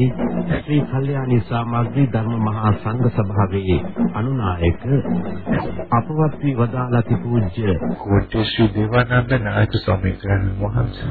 වහන්සේ ශ්‍රී කල්යාණී සමාජී ධර්ම මහා සංඝ සභාවේ අනුනායක අපවත් වී වදාළති පූජ්‍ය කෝට්ටේ ශ්‍රී දේවානන්ද නායක ස්වාමීන් වහන්සේ.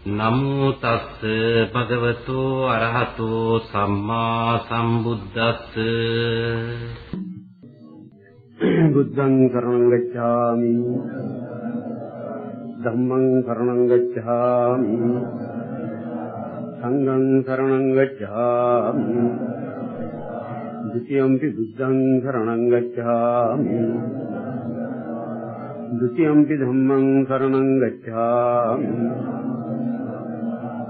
නමෝ තස්ස භගවතු අරහතෝ සම්මා සම්බුද්දස්ස. බුද්ධං කරණං ගච්ඡාමි. ධම්මං කරණං ගච්ඡාමි. සංඝං කරණං ගච්ඡාමි. ဒ ුතියම්පි බුද්ධං කරණං ගච්ඡාමි. ဒ ුතියම්පි ධම්මං කරණං ගච්ඡාමි.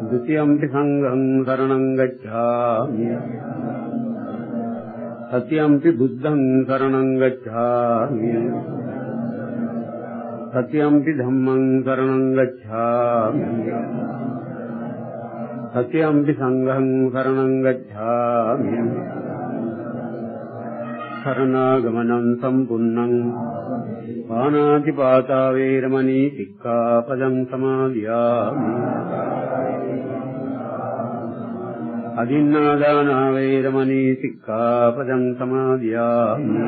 द्वितीयम्पि सङ्घम् शरणम् गच्छामि सत्यम्पि बुद्धम् शरणम् गच्छामि सत्यम्पि धम्मम् शरणम् गच्छामि सत्यम्पि सङ्घम् शरणम् गच्छामि शरणागमनम् सम्पूर्णम् पानातिपाता वेरमणि सिक्खापदम् समादयामि අදින්නාදානා වේරමණී සික්ඛාපදං සමාදියාමි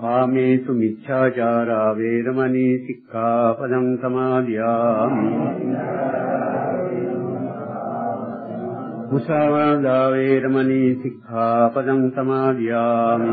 කාමේසු මිච්ඡාචාරා වේරමණී සික්ඛාපදං සමාදියාමි මුසාවාදා වේරමණී සික්ඛාපදං සමාදියාමි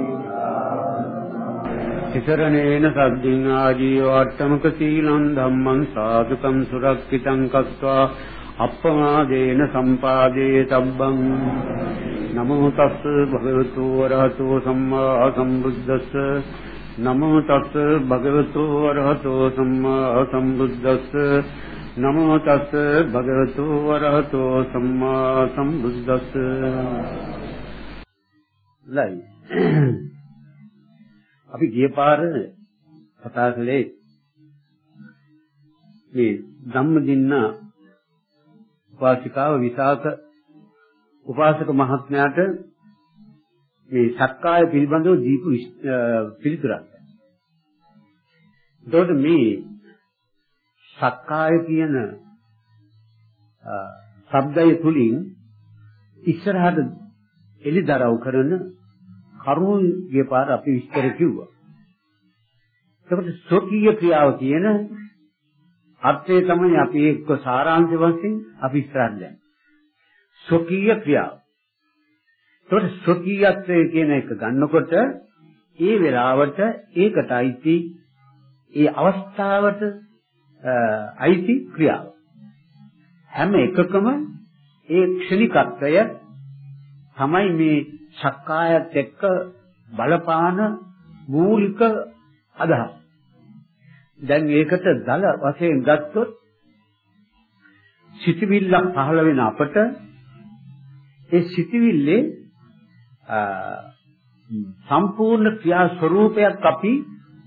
තිසරණේන සද්දින් ආජීව අට්ඨමක සීලං ධම්මං සාදුකම් සුරක්ෂිතං කତ୍වා අප්පමාදේන සම්පාදේ තබ්බං නමෝ තස්ස භගවතු වරහතෝ සම්මා සම්බුද්දස්ස නමෝ තස්ස භගවතු වරහතෝ සම්මා සම්බුද්දස්ස නමෝ තස්ස භගවතු වරහතෝ සම්මා සම්බුද්දස්ස. ලයි. අපි ගිය පාර කතා කළේ මේ ධම්මදින්න උපාසිකාව විසාක උපාසක මහත්මයාට මේ සක්කාය පිළිබඳව දීපු පිළිතුරක්. එතකොට මේ සක්කාය කියන ශබ්දය තුලින් ඉස්සරහට එලිදරව් කරන කරුණු ගිය පාර අපි විස්තර කිව්වා. එතකොට ස්වකීය ක්‍රියාව කියන අර්ථය තමයි අපි එක්ක සාරාංශ වශයෙන් අපි ඉස්සරහට යන්නේ. ස්වකීය ක්‍රියාව. එතකොට ස්වකීයත්වය කියන එක ගන්නකොට ඒ වෙලාවට ඒකට අයිති ඒ අවස්ථාවට අයිති ක්‍රියාව. හැම එකකම ඒ ක්ෂණිකත්වය තමයි මේ සක්කායත් එක්ක බලපාන මූලික අදහස්. දැන් ඒකට දල වශයෙන් ගත්තොත් සිතවිල්ලක් පහළ වෙන අපට ඒ සිතවිල්ලේ සම්පූර්ණ ක්‍රියා ස්වરૂපයක් අපි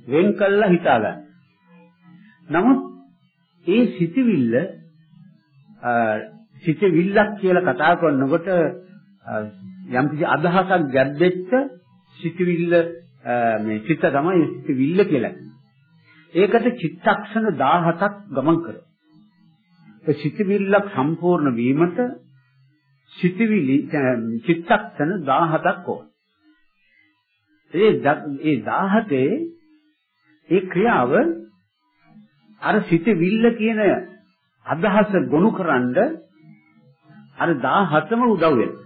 වෙන් කළා හිතා ගන්න. නමුත් ඒ සිතවිල්ල සිතවිල්ලක් කියලා කතා කරනකොට යම් කිසි අදහසක් ගැද්දෙච්ච සිතවිල්ල මේ සිත තමයි සිතවිල්ල කියලා. ඒකට චිත්තක්ෂණ 17ක් ගමන් කරනවා. ඒ සිතවිල්ලක් සම්පූර්ණ වීමට සිතවිලි චිත්තක්ෂණ 17ක් ඕන. ඒ ඒ 17 ඒ ක්‍රියාව අර සිතවිල්ල කියන අදහස ගොනුකරනද අර 17ම උදව් වෙනවා.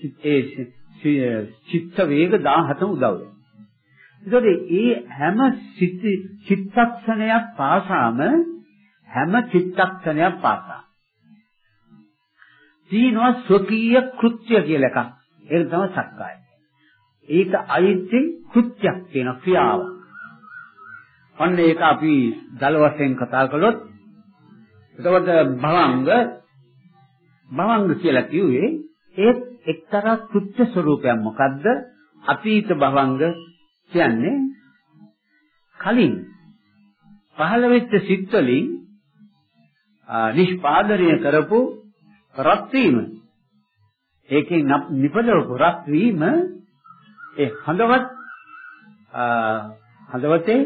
ඒ චිත්ත වේග 17ම උදව් වෙනවා. ඒතකොට ඒ හැම චිත්තක්ෂණයක් පාසාම හැම චිත්තක්ෂණයක් පාසා තියෙනවා ස්වකීය කෘත්‍ය කියලා එකක්. ඒක තමයි සක්කාය. ඒක අයිති කෘත්‍යයක් කියන ක්‍රියාව. අන්න ඒක අපි දල වශයෙන් කතා කළොත් එතකොට භවංග භවංග කියලා කිව්වේ ඒ එක්තරා කෘත්‍ය ස්වરૂපයක් මොකද්ද? අතීත භවංග කියන්නේ කලින් පහළ වෙච්ච සිත් වලින් නිෂ්පාදනය කරපු රත් වීම. ඒකෙන් නිපදවපු රත් වීම ඒ හඳවත් හඳවතේ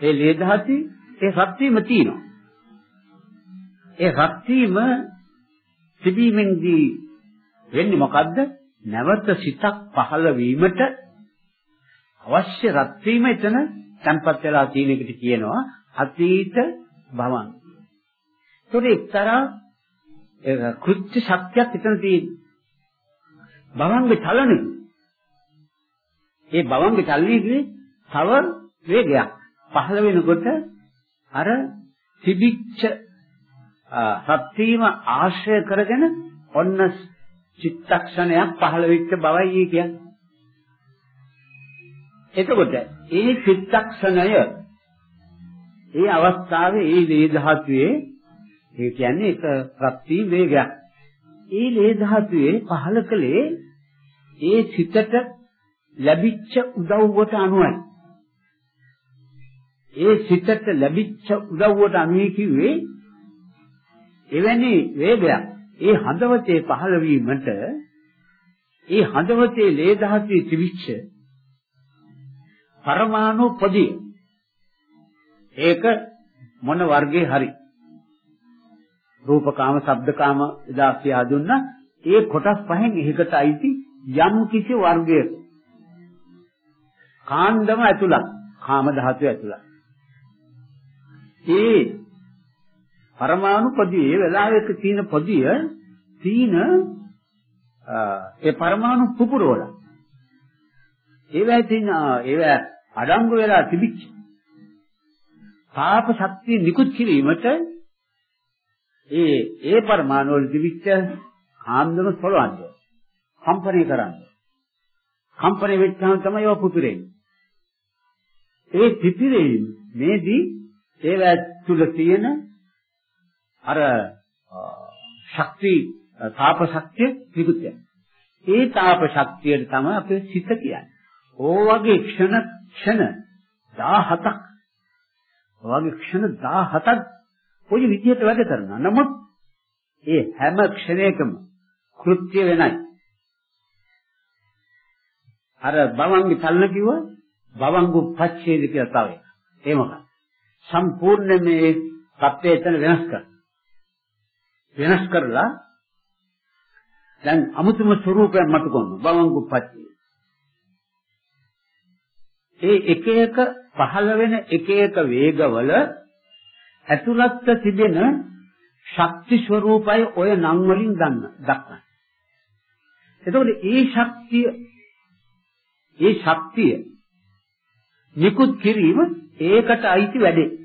ඒ ලේ දහති ඒ රත් වීම තියෙනවා. ඒ රත් වීම තිබීමෙන්දී වෙන්නේ මොකද්ද නැවත සිතක් පහළ වීමට අවශ්‍ය රත් වීම එතන තැන්පත් වෙලා තියෙන එකට කියනවා අතීත භවං. ඒතකොට එක්තරා කෘත්‍ය ශක්තියක් එතන තියෙනවා. භවංග චලනෙ. ඒ භවංග චලනයේදී තව වේගයක් පහළ වෙනකොට අර තිබිච්ච සත් වීම ආශ්‍රය කරගෙන ඔන්න චිත්තක්ෂණයක් පහළ වෙච්ච බවයි කියන්නේ. එතකොට ඒ චිත්තක්ෂණය ඒ අවස්ථාවේ ඒ ලේ ධාතුවේ ඒ කියන්නේ එක ප්‍රත්‍ය වේගයක්. ඒ ලේ ධාතුවේ පහළ කලේ ඒ සිතට ලැබිච්ච උදව්වට අනුවයි. ඒ සිතට ලැබිච්ච උදව්වට අනුවයි කිව්වේ එවැනි වේගයක් ඒ හදවතේ පහළ වීමට ඒ හදවතේ ලේ ධාතුවේ තිබිච්ච පරමාණු පොදිය. ඒක මොන වර්ගයේ හරි. රූපකාම ශබ්දකාම එදා කියා දුන්නා ඒ කොටස් පහෙන් එකකට අයිති යම් කිසි වර්ගයක. කාණ්ඩම ඇතුළත් කාම ධාතුව ඇතුළත්. ඒ පරමාණු පොදියේ වෙලාවක තියෙන පොදිය තීන ඒ පරමාණු පුපුරවල ඒවැ තියෙන ඒවැ අඩංගු වෙලා තිබිච්ච පාප ශක්තිය නිකුත් කිරීමට ඒ ඒ පරමාණු වල තිබිච්ච ආන්දම සොලවන්න කම්පණය කරන්න. කම්පණය වෙච්චාම තමයි ඒවා පුපුරෙන්නේ. ඒ පිපිරෙන්නේ මේදී ඒවැ තුල තියෙන අර ශක්ති තාප ශක්තිය විකෘතිය. ඒ තාප ශක්තියට තමයි අපේ සිත කියන්නේ. ඕ වගේ ක්ෂණ ක්ෂණ 17ක් වගේ ක්ෂණ 17ක් කොයි විදිහට වැඩ කරනවා. නමුත් ඒ හැම ක්ෂණයකම කෘත්‍ය වෙනයි. අර බවංගි තල්න කිව්ව බවංගු පච්ඡේද කියලා තව එකක්. ඒ මොකක්ද? සම්පූර්ණ මේ தත්ත්වය එතන වෙනස් කරනවා. වෙනස් කරලා දැන් අමුතුම ස්වરૂපයක් මතු කරනවා බවංගුප්පච්චි. ඒ එක එක පහළ වෙන එක එක වේගවල ඇතුළත්ව තිබෙන ශක්ති ස්වરૂපය ඔය නම් වලින් ගන්න දක්වන්න. එතකොට ඒ ශක්තිය ඒ ශක්තිය නිකුත් කිරීම ඒකට අයිති වැඩේ.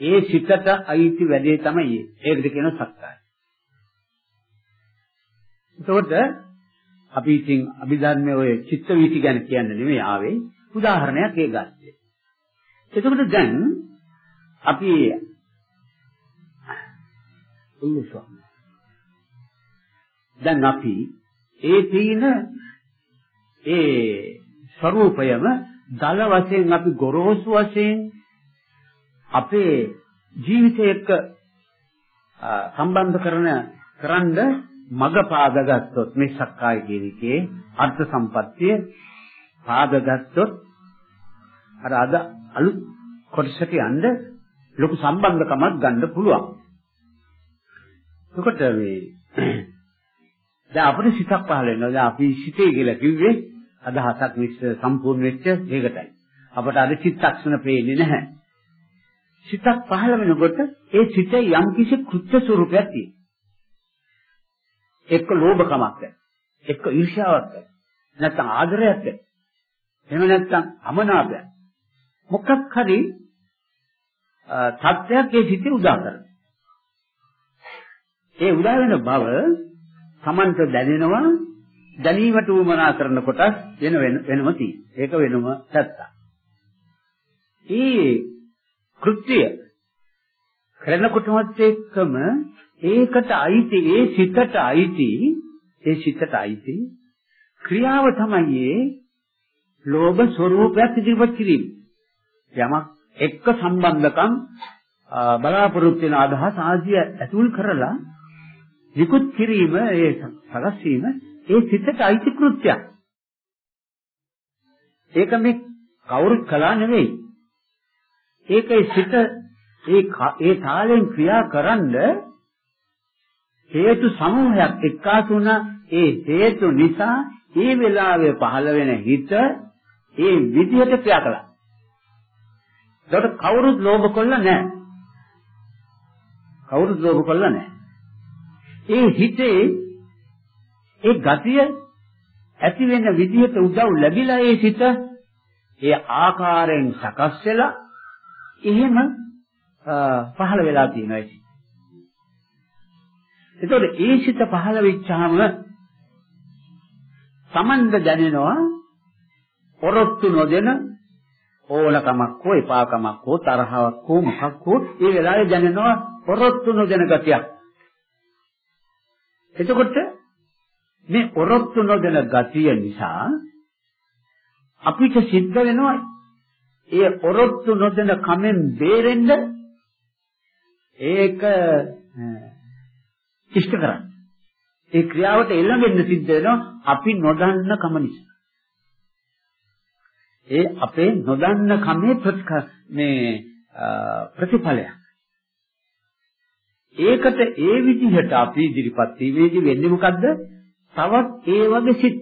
ඒ සිතට අයිති වැඩේ තමයි ඒකට කියන සත්‍යය. එතකොට අපි ඉතින් අභිධර්මයේ ඔය චිත්ත වීති ගැන කියන්න නෙමෙයි ආවේ උදාහරණයක් ඒ ගත්තේ. එතකොට දැන් අපි දැන් අපි ඒ තීන ඒ ස්වરૂපයම දල වශයෙන් අපි ගොරෝසු වශයෙන් අපේ ජීවිතය එක්ක සම්බන්ධ කරන කරන්ද මග පාදගත්තොත් මේ සක්කාය කියන එකේ අර්ථ සම්පත්තිය පාදගත්තොත් අර අද අලුත් කොටසට යන්න ලොකු සම්බන්ධකමක් ගන්න පුළුවන්. එතකොට මේ දැන් අපිට සිතක් පහළ වෙනවා. දැන් අපි සිතේ කියලා කිව්වේ අදහසක් මිස් සම්පූර්ණ වෙච්ච දෙයකටයි. අපට අද චිත්තක්ෂණ පේන්නේ නැහැ. සිතක් පහළ වෙනකොට ඒ සිතේ යම්කිසි කෘත්‍ය ස්වරූපයක් තියෙනවා. එක්ක ලෝභකමක් එක්ක ඊර්ෂ්‍යාවක් නැත්නම් ආදරයක් එහෙම නැත්නම් අමනාපයක් මොකක් හරි තත්ත්වයක් ඒ සිතේ උදා කරනවා. ඒ උදා වෙන බව Tamanට දැනෙනවා දැනීමට උවමනා කරන කොටස් වෙන වෙනම තියෙනවා. ඒක වෙනම පැත්තක්. ඒ කෘත්‍ය කරනකොටමත් එක්කම ඒකට අයිති ඒ සිතට අයිති ඒ සිතට අයිති ක්‍රියාව තමයි ඒ ලෝභ ස්වરૂපයක් ඉදිරිපත් කිරීම. යමක් එක්ක සම්බන්ධකම් බලාපොරොත්තු වෙන අදහස් ආදිය ඇතුල් කරලා විකුත් කිරීම ඒ සලස් වීම ඒ සිතට අයිති කෘත්‍යයක්. ඒක මේ කවුරුත් කළා නෙවෙයි. ඒකේ සිත ඒ ඒ තාලෙන් ක්‍රියා කරන්ද හේතු සමූහයක් එක්කාසු වුණ ඒ හේතු නිසා ඒ වෙලාවේ පහළ වෙන හිත ඒ විදිහට ක්‍රියා කළා. ඒකට කවුරුත් ලෝභ කළා නැහැ. කවුරුත් ලෝභ කළා නැහැ. ඒ හිතේ ඒ ගතිය ඇති වෙන විදිහට උදව් ලැබිලා ඒ සිත ඒ ආකාරයෙන් සකස් වෙලා එහෙම පහළ වෙලා තියෙනවා ඒක. එතකොට ඒ සිත පහළ වෙච්චාම සමන්ද දැනෙනවා ඔරොත්තු නොදෙන ඕනකමක් හෝ එපාකමක් හෝ තරහවක් හෝ මොකක් හෝ ඒ වෙලාවේ දැනෙනවා ඔරොත්තු නොදෙන ගතියක්. එතකොට මේ ඔරොත්තු නොදෙන ගතිය නිසා අපිට සිද්ධ වෙනවා ඒ ඔරොත්තු නොදෙන කමෙන් බේරෙන්න ඒක ඉෂ්ට කරන්න. ඒ ක්‍රියාවට එළඹෙන්න සිද්ධ වෙනවා අපි නොදන්න කම නිසා. ඒ අපේ නොදන්න කමේ මේ ප්‍රතිඵලයක්. ඒකට ඒ විදිහට අපි ඉදිරිපත් වීමේදී වෙන්නේ මොකද්ද? තවත් ඒ වගේ සිත්.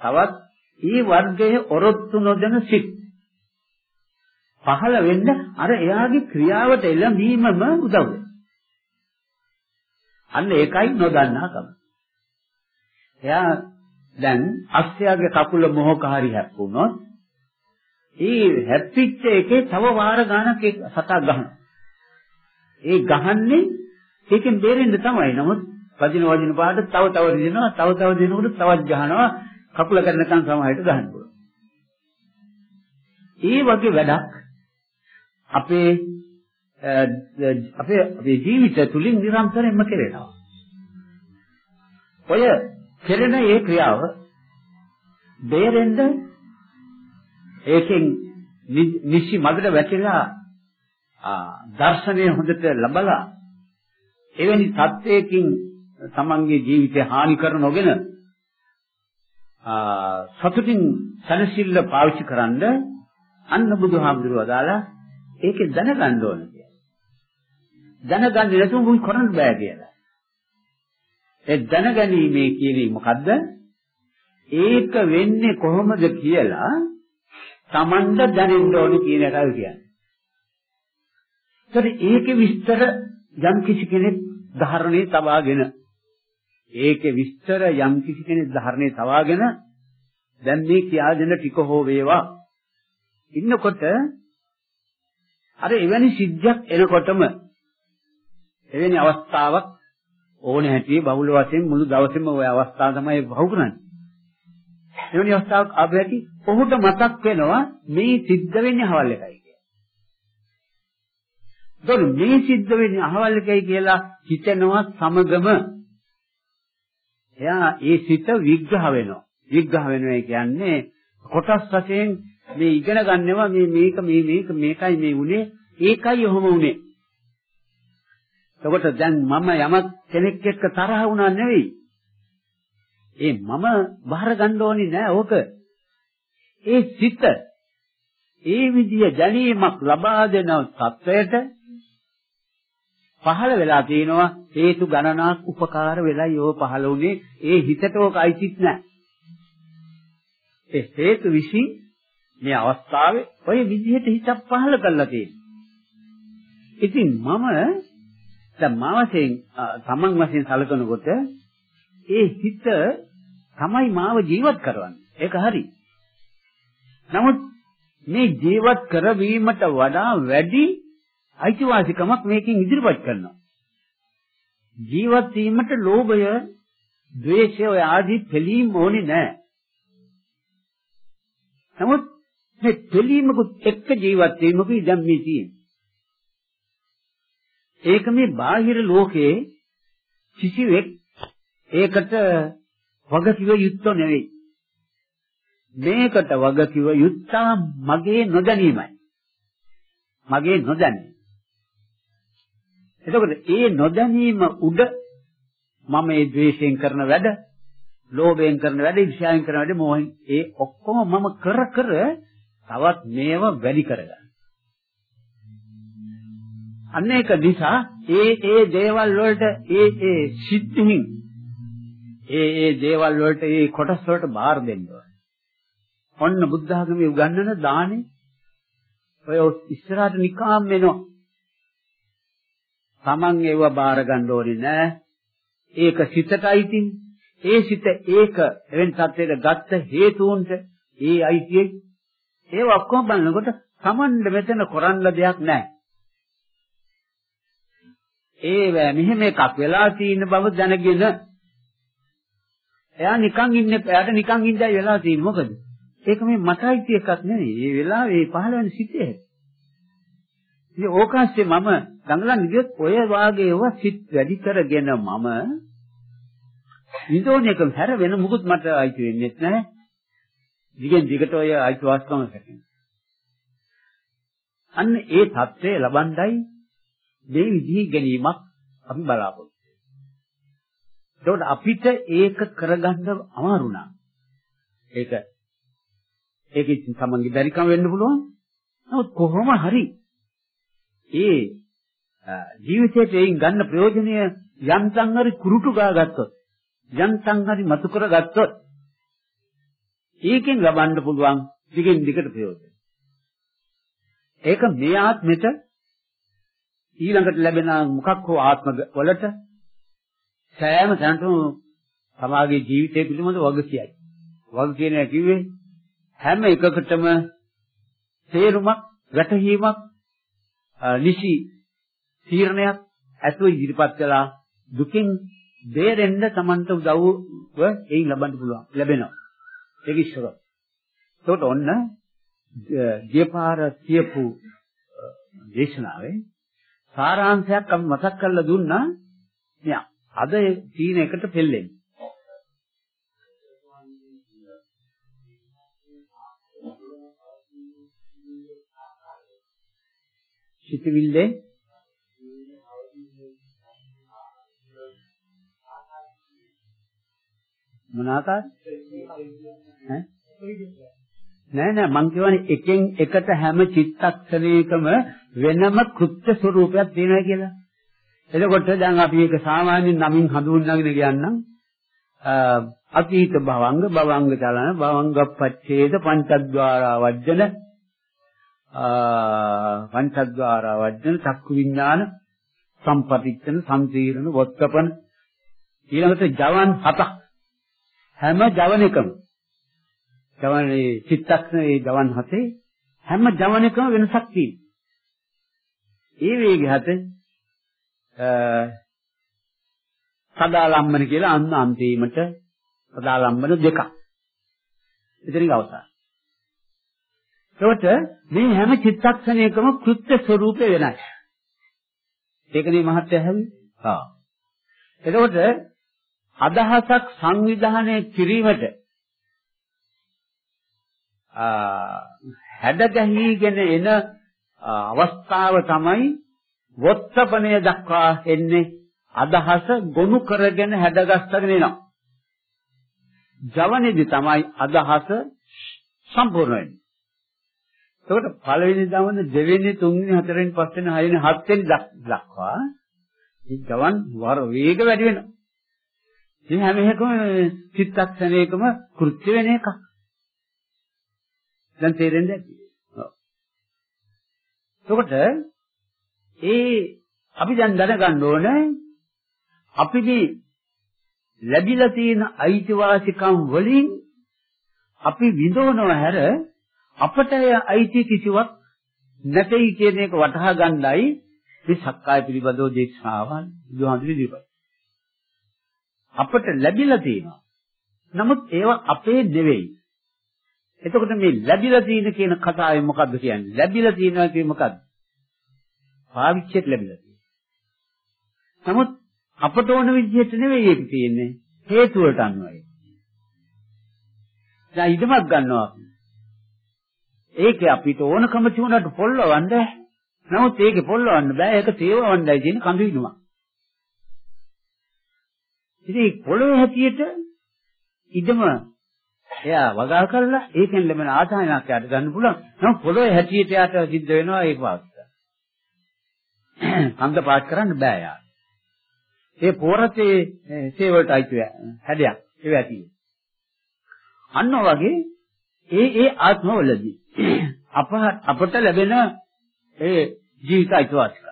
තවත් ඒ වර්ගයේ ඔරොත්තු නොදෙන සිත්. පහළ වෙන්න අර එයාගේ ක්‍රියාවට එළඹීමම උදව් වෙනවා. අන්න ඒකයි නොදන්නාකම. එයා දැන් අස්සයාගේ කකුල මොහක හරි හැප්පුණොත් ඒ හැප්පිච්ච එකේ තව වාර ගානක් ඒ සතා ගහනවා. ඒ ගහන්නේ ඒකෙන් බේරෙන්න තමයි. නමුත් වදින වදින පාට තව තව දිනනවා, තව තව දිනනකොට තවත් ගහනවා. කකුල කරනකන් සමහරට ගහන්න පුළුවන්. ඒ වගේ වැඩක් අපේ අපේ අපේ ජීවිතය තුලින් නිරන්තරයෙන්ම කෙරෙනවා. ඔය කෙරෙන ඒ ක්‍රියාව බේරෙන්න ඒකෙන් නිසි මගට වැටිලා දර්ශනය හොඳට ලබලා එවැනි තත්වයකින් තමන්ගේ ජීවිතය හානි කර නොගෙන සතුටින් සනසිල්ල පාවිච්චි කරන්න අන්න බුදුහාමුදුරුවෝ අදාලා ඒකේ දැනගන්න ඕන කියලා. දැනගන්නේ නැතුව මුයි කරන්න බෑ කියලා. ඒ දැනගැනීමේ කියන්නේ මොකද්ද? ඒක වෙන්නේ කොහොමද කියලා Tamanda දැනෙන්න ඕනේ කියන එකයි කියන්නේ. ඒතර ඒකේ විස්තර යම් කිසි කෙනෙක් ධාරණේ තබාගෙන ඒකේ විස්තර යම් කිසි කෙනෙක් ධාරණේ තබාගෙන දැන් මේ කියා දෙන ටික හෝ වේවා ඉන්නකොට අර එවැනි සිද්ධියක් එනකොටම එවැනි අවස්ථාවක් ඕනේ හැටි බහුල වශයෙන් මුළු දවසේම ওই අවස්ථාව තමයි වහු කරන්නේ. එවැනි අවස්ථාවක් ආව හැටි ඔහුට මතක් වෙනවා මේ සිද්ධ වෙන්නේ අහවල් එකයි කියලා. ඒතකොට මේ සිද්ධ වෙන්නේ අහවල් එකයි කියලා හිතනවා සමගම එයා ඒ සිත විග්‍රහ වෙනවා. විග්‍රහ වෙනවා කියන්නේ කොටස් වශයෙන් මේ ඉගෙන ගන්නවා මේ මේක මේ මේක මේකයි මේ උනේ ඒකයි ඔහොම උනේ. එතකොට දැන් මම යමක් කෙනෙක් එක්ක තරහ වුණා නෙවෙයි. ඒ මම බාර ගන්න ඕනේ නෑ ඕක. ඒ සිත ඒ විදිය දැනීමක් ලබා දෙන තත්වයට පහළ වෙලා තිනවා හේතු ගණනාක් උපකාර වෙලයි ඕ පහළ වුණේ ඒ හිතට ඕක අයිතිත් නෑ. ඒ හේතු විසින් මේ අවස්ථාවේ ඔය විදිහට හිතක් පහළ කරලා තියෙනවා. ඉතින් මම දැන් මා වශයෙන් තමන් වශයෙන් සැලකනකොට ඒ හිත තමයි මාව ජීවත් කරවන්නේ. ඒක හරි. නමුත් මේ ජීවත් කරවීමට වඩා වැඩි අයිතිවාසිකමක් මේකෙන් ඉදිරිපත් කරනවා. ජීවත් වීමට ලෝභය, ද්වේෂය ඔය ආදී පිළීම් ඕනේ නැහැ. නමුත් මේ පිළීමකුත් එක්ක ජීවත් වීමකුයි දැන් මේ තියෙන්නේ. ඒක මේ බාහිර ලෝකයේ කිසිවෙක් ඒකට වග කිව යුත්තෝ නෙවෙයි. මේකට වග කිව යුත්තා මගේ නොදැනීමයි. මගේ නොදැනීම. එතකොට ඒ නොදැනීම උඩ මම මේ ද්වේෂයෙන් කරන වැඩ, ලෝභයෙන් කරන වැඩ, ඉර්ෂ්‍යාවෙන් කරන වැඩ, මොහෙන් ඒ ඔක්කොම මම කර කර තවත් මේව වැඩි කරගන්න. අන්න ඒක නිසා ඒ ඒ දේවල් වලට ඒ ඒ සිද්ධීන් ඒ ඒ දේවල් වලට ඒ කොටස් වලට බාර දෙන්න ඕනේ. ඔන්න බුද්ධ ධර්මයේ උගන්වන දානේ ඔය ඉස්සරහට නිකාම් වෙනවා. Taman ඒව බාර ගන්න ඕනේ නෑ. ඒක සිතටයි තින්නේ. ඒ සිත ඒක එවෙන් තත්ත්වයට ගත්ත හේතුන්ට ඒ අයිතියේ ඒව ඔක්කොම බලනකොට Tamanne මෙතන කරන්න දෙයක් නෑ. ඒ මෙහෙම එකක් වෙලා තියෙන බව දැනගෙන එයා නිකන් ඉන්නේ එයාට නිකන් ඉඳලා වෙලා තියෙන්නේ මොකද? ඒක මේ මටයි තිය එකක් නෙවෙයි. ඒ වෙලාවේ ඒ පහළ වෙන සිටේ. ඉතින් ඕකාස්සේ මම දඟලන් ගියොත් ඔය වාගේ ඒවා සිත් වැඩි කරගෙන මම විදෝන එක හැර වෙන මුකුත් මට අයිති වෙන්නේ නැහැ. දිගෙන් දිගට ඔය අයිතිවාසිකම සැකෙන. අන්න ඒ தත්ත්වය ලබන්නයි මේ විදිහේ ගැනීමක් අපි බලාපොරොත්තු වෙනවා. අපිට ඒක කරගන්න අමාරු නම් ඒක ඒක ඉතින් තමන්ගේ බැරිකම වෙන්න පුළුවන්. නමුත් කොහොම හරි ඒ ජීවිතයේ එයින් ගන්න ප්‍රයෝජනය යන්තම් හරි කුරුටු ගාගත්තොත් යන්තම් හරි මතු කරගත්තොත් ඒකෙන් ලබන්න පුළුවන් දිගින් දිගට ප්‍රයෝජන. ඒක මේ ආත්මෙට ඊළඟට ලැබෙන මොකක් හෝ ආත්ම වලට සෑම තැනටම සමාගයේ ජීවිතය පිළිබඳ වගකියයි. වග කියන කිව්වේ හැම එකකටම තේරුමක්, වැටහීමක්, නිසි තීරණයක් ඇතුව ඉදිරිපත් කළා දුකින් බේරෙන්න Tamanට උදව්ව එයින් ලබන්න පුළුවන් ලැබෙනවා. ඒක ඉස්සර. ඒකට ඔන්න ගියපාර කියපු දේශනාවේ සාරාංශයක් අපි මතක් කරලා දුන්නා. මෙයා අද තීන එකට පෙල්ලෙන්නේ. සිතවිල්ලේ මොන ආකාරද? ඈ? නෑ නෑ මං කියවනේ එකෙන් එකට හැම චිත්තක්ෂණයකම වෙනම කෘත්‍ය ස්වરૂපයක් තියෙනවා කියලා. එතකොට දැන් අපි ඒක සාමාන්‍යයෙන් නමින් හඳුන්වගෙන කියන්නම් අතීත භවංග භවංග චලන භවංගපච්ඡේද පංචද්වාරා වජ්ජන පංචද්වාරා වජ්ජන චක්කු විඥාන සම්පටිච්ඡන සම්තීරණ වොත්තපන ඊළඟට ජවන් හතක් හැම ජවනිකම ජවනේ චිත්තක්ෂණේ ජවන් හතේ හැම ජවනිකම වෙනසක් තියෙනවා. ඒ වේගය හත සදාලම්බන කියලා අන්න අන්තිමට සදාලම්බන දෙකක්. ඉතින් අවසන්. ඒකට මේ හැම චිත්තක්ෂණයකම කෘත්‍ය ස්වરૂපේ වෙනයි. ඒකනේ මහත්ය හැවි. ආ. එතකොට අදහසක් සංවිධානය කිරීමට හැඩ ගැහිගෙන එන අවස්ථාව තමයි වොත්තපණය දක්වා එන්නේ අදහස ගොනු කරගෙන හැඩගස්සගෙන එනවා. ජවනේදී තමයි අදහස සම්පූර්ණ වෙන්නේ. එතකොට පළවෙනි දවන දෙවෙනි තුන්වෙනි හතරවෙනි පස්වෙනි හයවෙනි හත්වෙනි දක්වා මේ ජවන් වර වේග වැඩි වෙනවා. ඉතින් හැම එකම චිත්තක්ෂණයකම කෘත්‍ය වෙන එකක්. දැන් තේරෙන්නේ නැති. එතකොට ඒ අපි දැන් දැනගන්න ඕනේ අපි මේ ලැබිලා තියෙන අයිතිවාසිකම් වලින් අපි විඳවනව හැර අපට අයිති කිසිවක් නැtei කියන එක වටහා ගන්නයි මේ සක්කාය පිළිබඳව දේශනාවන් බුදුහාමුදුරුවෝ දීපයි. අපට ලැබිලා තියෙනවා. නමුත් ඒවා අපේ නෙවෙයි. එතකොට මේ ලැබිලා තියෙන කියන කතාවේ මොකද්ද කියන්නේ? ලැබිලා තියෙනවා කියන්නේ මොකද්ද? පාවිච්චියට ලැබිලා තියෙනවා. නමුත් අපට ඕන විදිහට නෙවෙයි ඒක තියෙන්නේ. හේතු වලට අනුවයි. දැන් ඉදමක් ගන්නවා. ඒකේ අපිට ඕනකම තිබුණාට පොල්ලවන්න නමුත් ඒකේ පොල්ලවන්න බෑ. ඒක තේවවන්නයි තියෙන කඳු ඉදුමක්. ඉතින් පොළොවේ හැටියට ඉදම එයා වගා කරලා ඒකෙන් ලැබෙන ආදායමක් යට ගන්න පුළුවන්. නමුත් පොළොවේ හැටියට යට සිද්ධ වෙනවා ඒක පාස්. කන්ද පාස් කරන්න බෑ යා. ඒ පෝරතේ සේවලට අයිති හැඩයක් ඒව ඇති. අන්න වගේ ඒ ඒ ආත්මවලදී අප අපට ලැබෙන ඒ ජීවිත අයිතිවාසිකම්.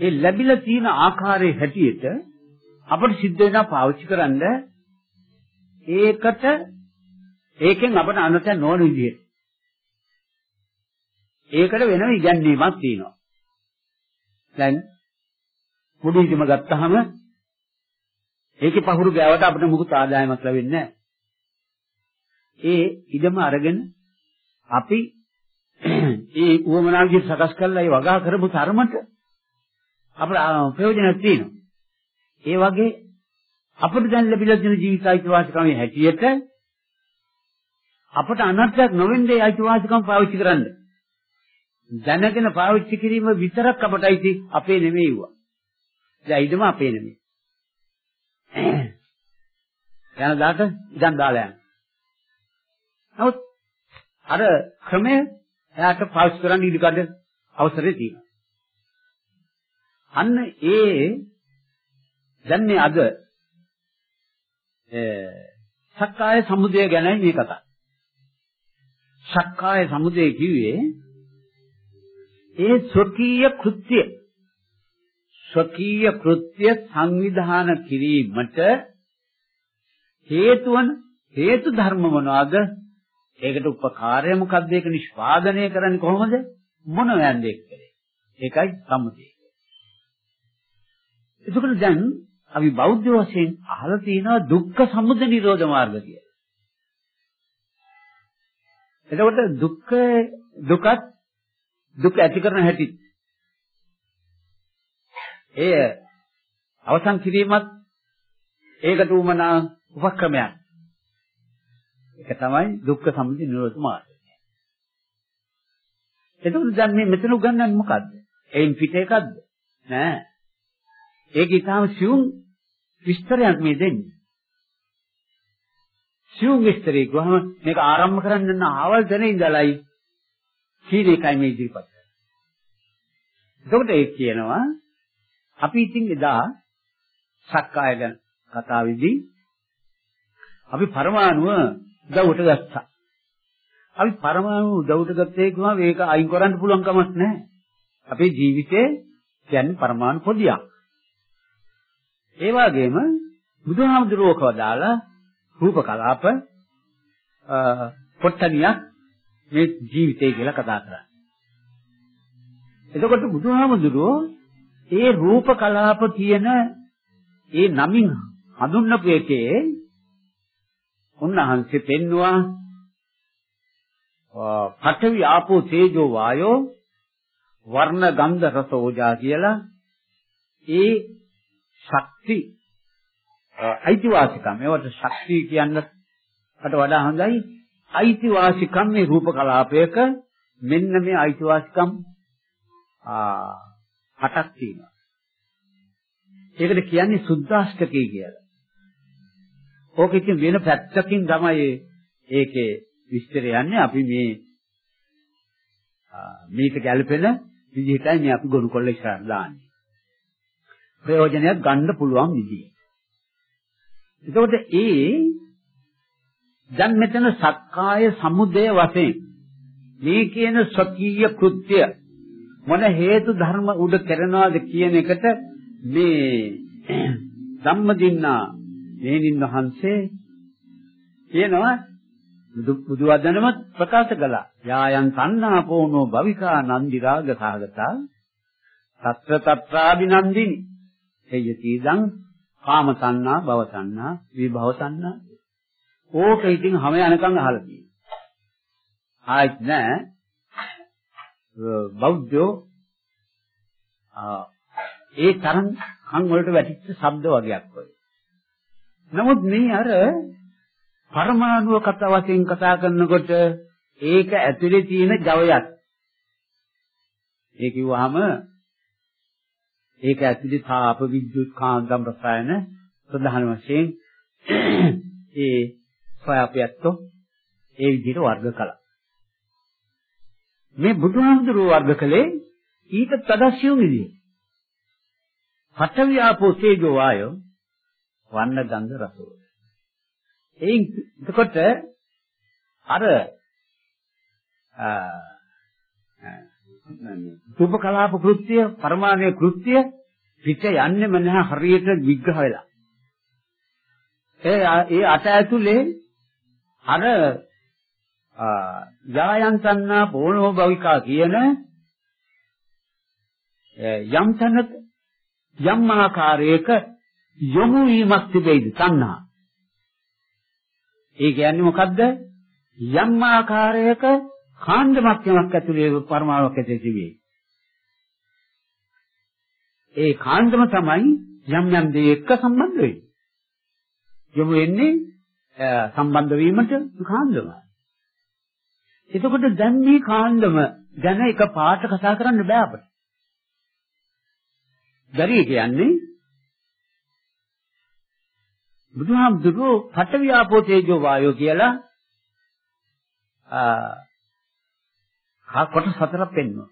ඒ ලැබිලා තියෙන ආකාරයේ හැටියට අපිට සිද්ධ වෙනවා පාවිච්චි කරන්න ඒකට ඒකෙන් අපට අනත නොවන විදිහට. ඒකට වෙනම ඉගැන්වීමක් තියෙනවා. දැන් මුඩු ඉදම ගත්තාම ඒකේ පහුරු ගෑවට අපිට මුකුත් ආදායමක් ලැබෙන්නේ නැහැ. ඒ ඉදම අරගෙන අපි ඒ උවමනාගේ සකස් කරලා ඒ වගා කරපු තරමට අපිට ප්‍රයෝජනක් තියෙනවා. ඒ වගේ අපිට දැන් ලැබිලා තියෙන ජීවිත අයිතිවාසිකමේ හැටියට අපට අනර්ථයක් නොවෙන්නේ අයිතිවාසිකම් පාවිච්චි කරන්න. දැනගෙන පාවිච්චි කිරීම විතරක් අපටයි අපේ නෙමෙයි වුණා. දැන් ඉදම අපේ නෙමෙයි. යන දාට ඉඳන් දාලා යන. නමුත් අර ක්‍රමය එයාට පාවිච්චි කරන්න ඉඩකඩ අවසරය තියෙනවා. අන්න ඒ දැන් මේ අද සක්කාය සමුදය ගැනයි මේ කතා. සක්කාය සමුදය කිව්වේ ඒ ස්වකීය කෘත්‍ය ස්වකීය කෘත්‍ය සංවිධාන කිරීමට හේතුවන හේතු ධර්ම මොනවාද? ඒකට උපකාරය මොකද්ද? ඒක නිෂ්පාදනය කරන්නේ කොහොමද? මොන වැන්දෙක් කරේ? ඒකයි සම්මුතිය. එතකොට දැන් අපි බෞද්ධ වශයෙන් අහලා තියෙනවා දුක්ඛ සමුදය නිරෝධ මාර්ග කියලා. එතකොට දුක්ඛ දුකත් දුක ඇති කරන හැටි එය අවසන් කිරීමත් ඒකට උමනා උපක්‍රමයක්. ඒක තමයි දුක්ඛ සමුදය නිරෝධ මාර්ගය. එතකොට දැන් මේ මෙතන උගන්වන්නේ මොකද්ද? එයින් පිට එකක්ද? නෑ. ඒක ඊටාම සියුම් විස්තරයක් මේ දෙන්නේ. සියුම් විස්තරේ ගොහම මේක ආරම්භ කරන්න නම් ආවල් තැන ඉඳලයි කීන එකයි මේ ඉදිරිපත් කරන්නේ. එතකොට ඒ කියනවා අපි ඉතින් එදා සක්කාය ගැන කතාවේදී අපි පරමාණුව උදව්වට ගත්තා. අපි පරමාණු උදව්වට ගත්තේ කිව්වම මේක අයින් කරන්න පුළුවන් කමක් නැහැ. අපේ ජීවිතේ කියන්නේ පරමාණු පොදියක්. ඒ වගේම බුදුහාමුදුරුවෝ කවදාලා රූප කලාප පොට්ටනියක් මේ ජීවිතය කියලා කතා කරා. එතකොට බුදුහාමුදුරුවෝ ඒ රූප කලාප කියන ඒ නමින් හඳුන්වපු එකේ උන්වහන්සේ පෙන්නවා පඨවි ආපෝ තේජෝ වායෝ වර්ණ ගන්ධ රස ඕජා කියලා ඒ ශක්ති අයිතිවාසිකම් ඒවට ශක්තිය කියන්නට වඩා හොඳයි අයිතිවාසිකම් මේ රූප කලාපයක මෙන්න මේ අයිතිවාසිකම් ආ හටක් තියෙනවා. ඒකට කියන්නේ සුද්දාෂ්ටකය කියලා. ඕක ඉතින් වෙන පැත්තකින් තමයි ඒකේ විස්තර යන්නේ අපි මේ මේක ගැළපෙන විදිහටයි මේ අපි ගොනු කරලා ඉස්සරහට දාන්නේ. ප්‍රයෝජනයක් ගන්න පුළුවන් විදිය. එතකොට ඒ දැන් මෙතන සක්කාය සමුදය වශයෙන් මේ කියන ස්වකීය කෘත්‍ය මොන හේතු ධර්ම උඩ කරනවාද කියන එකට මේ ධම්මදින්නා මේනින් වහන්සේ කියනවා බුදු බුදු වදනම ප්‍රකාශ කළා. යායන් තණ්හා පෝනෝ භවිකා නන්දි රාග සහගතා తත්‍ර తත්‍රාබිනන්දිනි. එයතිදං කාම තණ්හා භව තණ්හා විභව තණ්හා. ඕක ඉතින් හැම යනකම් අහලා තියෙනවා. ආයිත් නෑ බෞද්ධයෝ ඒ තරම් කන් වලට වැටිච්ච ශබ්ද වගේක් ඔය. නමුත් මේ අර පරමාණුව කතා වශයෙන් කතා කරනකොට ඒක ඇතුලේ තියෙන ජවයක්. ඒ කිව්වහම ඒක ඇතුලේ තාප විද්‍යුත් කාන්දම් රසායන ප්‍රධාන වශයෙන් ඒ සොයාපියත්තු ඒ විදිහට වර්ග කළා. මේ බුදුහාමුදුරුවෝ වර්ග කළේ ඊට තදස්සියුම් විදිය. පඨවි ආපෝ තේජෝ වායෝ වන්න ගන්ධ රසෝ. එයින් එතකොට අර රූප කලාප කෘත්‍ය පරමාණු කෘත්‍ය පිට යන්නෙම නැහැ හරියට විග්‍රහ වෙලා. ඒ ඒ අට ඇතුලේ අර යායන්තන්නා බෝනෝ භවිකා කියන යම් තැනක යම් ආකාරයක යොමු වීමක් තිබෙයිද තණ්හා. ඒ කියන්නේ මොකද්ද? යම් ආකාරයක කාණ්ඩමක් යමක් ඇතුලේ පරමාණුවක් ඇතුලේ තිබේ. ඒ කාණ්ඩම තමයි යම් යම් දේ එක්ක සම්බන්ධ වෙන්නේ. යොමු වෙන්නේ සම්බන්ධ වීමට කාණ්ඩමයි. එතකොට දැන් මේ කාණ්ඩම ගැන එක පාට කතා කරන්න බෑ අපිට. බැරි කියන්නේ බුදුහාමුදුරුවෝ පඨවි ආපෝ තේජෝ වායෝ කියලා ආ කොටස් හතරක් පෙන්වනවා.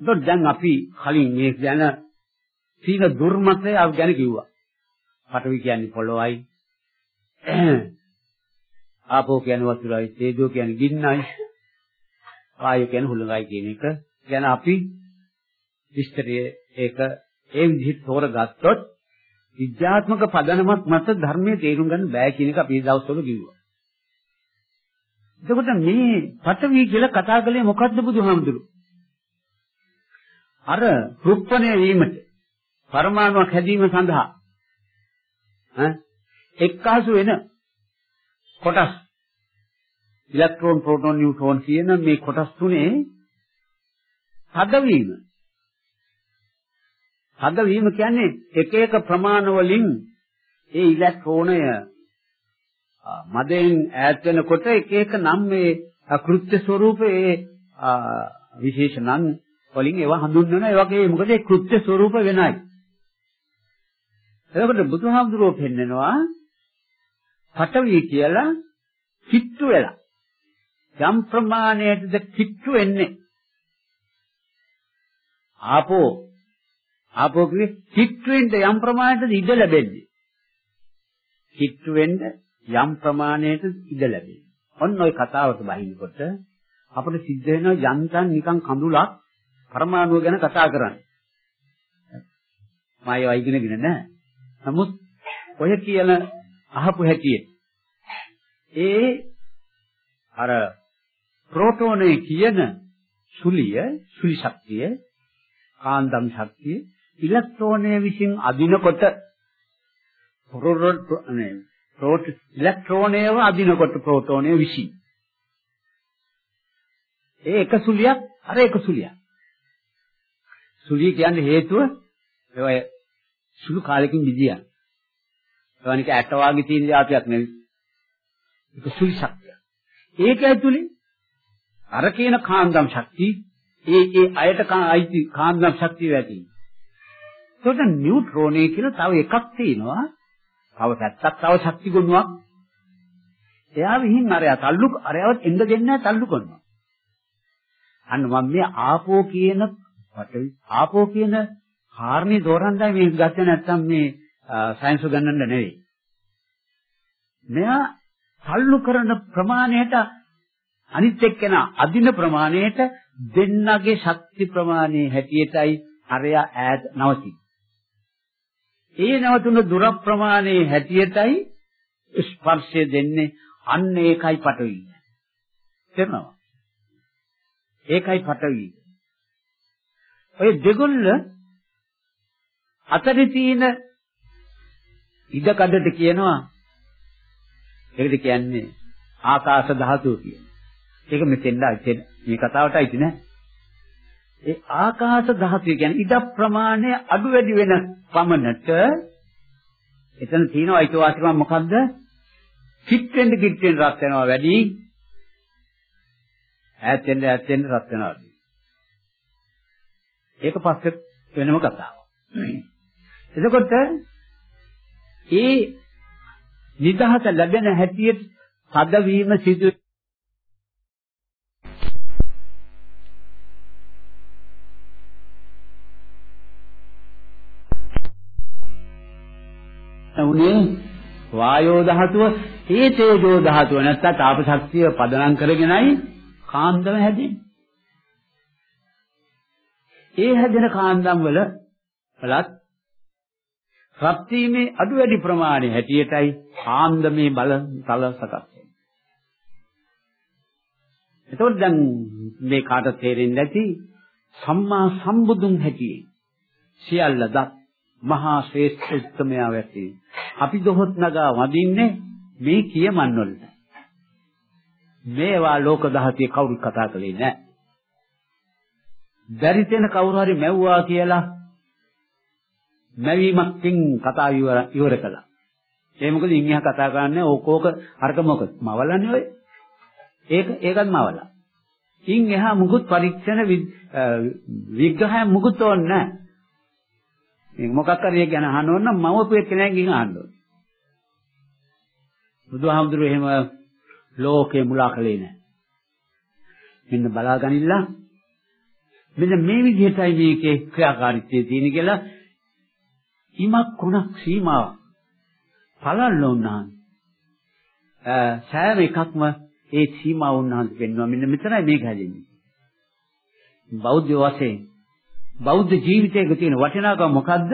ඒත් දැන් අපි කලින් මේ ගැන සීන දුර්මතය අපි ගැන කිව්වා. පඨවි කියන්නේ පොළොවයි ආපෝ කියන්නේ වතුරයි, තේජෝ කියන්නේ ගින්නයි, වායෝ කියන්නේ හුළඟයි කියන එක ගැන අපි විස්තරයේ ඒක ඒ විදිහට තෝරගත්තොත් විද්‍යාත්මක පදනමක් මත ධර්මයේ තේරුම් ගන්න බෑ කියන එක අපි මේ දවස්වල කිව්වා. එතකොට මේ පඨවි කියලා කතා කළේ මොකද්ද බුදුහාමුදුරු? අර රුප්පණය වීමට පරමාණුවක් හැදීම සඳහා. ඈ? එක්කාසු වෙන කොටස්. ඉලෙක්ට්‍රෝන ප්‍රෝටෝන නියුට්‍රෝන කියන මේ කොටස් තුනේ හදවීම. හදවීම කියන්නේ එක එක ප්‍රමාණ වලින් ඒ ඉලෙක්ට්‍රෝනය මදෙන් ඈත් වෙනකොට එක එක නම් මේ කෘත්‍ය ස්වરૂපයේ විශේෂ නම් වලින් ඒවා හඳුන්වනවා. ඒ වගේ මොකද ඒ කෘත්‍ය ස්වરૂප වෙනයි. එතකොට බුදුහාමුදුරුවෝ පෙන්නනවා පටවිය කියලා කිට්ටු වෙලා. යම් ප්‍රමාණයකද කිට්ටු වෙන්නේ? ආපෝ. ආපෝ කිව්වේ කිට්ටු වෙන්න යම් ප්‍රමාණයකද ඉඩ ලැබෙන්නේ? කිට්ටු වෙන්න යම් ප්‍රමාණයකට ඉඩ ලැබෙන්නේ ඔන්න ඔය කතාවට බහිනකොට අපිට සිද්ධ වෙනවා යන්තම් නිකන් කඳුලක් පරමාණුව ගැන කතා කරන්නේ. මම ඒවා ඉගෙනගෙන නැහැ. නමුත් ඔය කියන අහපු හැටියේ ඒ අර ප්‍රෝටෝනේ කියන සුලිය සුලි ශක්තිය කාන්දම් ශක්තිය ඉලෙක්ට්‍රෝනය විසින් අදිනකොට ප්‍රෝටෝනේ ප්‍රෝට ඉලෙක්ට්‍රෝනයව අදිනකොට ප්‍රෝටෝනය විසින් ඒ එක සුලියක් අර එක සුලියක්. සුලිය කියන්නේ හේතුව ඒවා සුළු කාලෙකින් විදියක් ඒවනික ඇට වාගේ තියෙන જાතියක් නෙවෙයි. ඒක සුළි ශක්තිය ඒක ඇතුලේ අර කියන කාන්දම් ශක්තිය ඒ ඒ අයට අයිති කාන්දම් ශක්තිය ඇති. ඒකට නියුට්‍රෝනේ කියලා තව එකක් තියෙනවා. තව පැත්තක් තව ශක්ති ගුණයක්. එයා විහිං අරයා තල්ලු අරයවත් එන්න දෙන්නේ නැහැ තල්ලු කරනවා. අන්න මම මේ ආපෝ කියන පටවි ආපෝ කියන කාරණේ දෝරන්නයි මේ ගත්තේ නැත්තම් මේ සයන්ස් ගන්නන්න නෙවෙයි. මෙයා තල්ලු කරන ප්‍රමාණයට අනිත් එක්කෙනා අදින ප්‍රමාණයට දෙන්නගේ ශක්ති ප්‍රමාණය හැටියටයි අරයා ඈත නවති. ඒ නවතුන දුර ප්‍රමාණයේ හැටියටයි ස්පර්ශය දෙන්නේ අන්න ඒකයි පටවි. තේරෙනවද? ඒකයි පටවි. ඔය දෙගොල්ල අතරේ තියෙන ඉඩකඩට කියනවා ඒකද කියන්නේ ආකාශ ධාතුව කියලා. ඒක මෙතෙන්ද මේ කතාවට අයිති නෑ. ඒ ආකාශ ධාතුව කියන්නේ ඉඩ ප්‍රමාණය අඩු වැඩි වෙන පමණට එතන තියෙන අයිතිවාසිකම මොකද්ද? කිට් වෙන්න කිට් වෙන්න රත් වෙනවා වැඩි. ඈත් වෙන්න ඈත් වෙන්න රත් වෙනවා. ඒක පස්සේ වෙනම කතාවක්. එතකොට ඒ නිදහස ලැබෙන හැටියට තදවීම සිදු උනේ වායෝ ධාතුව ඒ තේජෝ ධාතුව නැත්තම් තාප ශක්තිය පදනම් කරගෙනයි කාන්දම හැදෙන්නේ. ඒ හැදෙන කාන්දම් වල වලත් රත් වීමේ අඩු වැඩි ප්‍රමාණය හැටියටයි කාන්දමේ බල තල සකස් වෙන්නේ. එතකොට දැන් මේ කාට තේරෙන්නේ නැති සම්මා සම්බුදුන් හැටියේ සියල්ල දත් මහා ශ්‍රේෂ්ඨ උත්තමයා වෙති. අපි දොහොත් නගා වදින්නේ මේ කියමන් වලට. මේවා ලෝක දහතිය කවුරුත් කතා කළේ නැහැ. බැරි තැන කවුරු හරි මැව්වා කියලා මැවීමකින් කතා ඉවර කළා. ඒ මොකද ඉන්හියා කතා කරන්නේ ඕකෝක අරක මොකද? මවලන්නේ ඔය. ඒක ඒකත් මවලා. ඉන් එහා මුකුත් පරීක්ෂණ විග්‍රහය මුකුත් ඕනේ නැහැ. මේ මොකක් හරි ගැන අහන්න ඕන නම් මම පුෙක් කෙනෙක් ගිහින් අහන්න ඕන. බුදුහාමුදුරුවෝ එහෙම ලෝකේ මුලා කළේ නැහැ. මෙන්න බලාගනින්න මෙන්න මේ විදිහටයි මේකේ ක්‍රියාකාරීත්වය තියෙන කියලා ඉමක් කුණක් සීමාවක් පලන්න උන්නාන් සෑම එකක්ම ඒ සීමාව උන්නාන් පෙන්වනවා මෙන්න මෙතනයි මේක හැදෙන්නේ බෞද්ධ වශයෙන් බෞද්ධ ජීවිතයක තියෙන වටිනාකම මොකද්ද?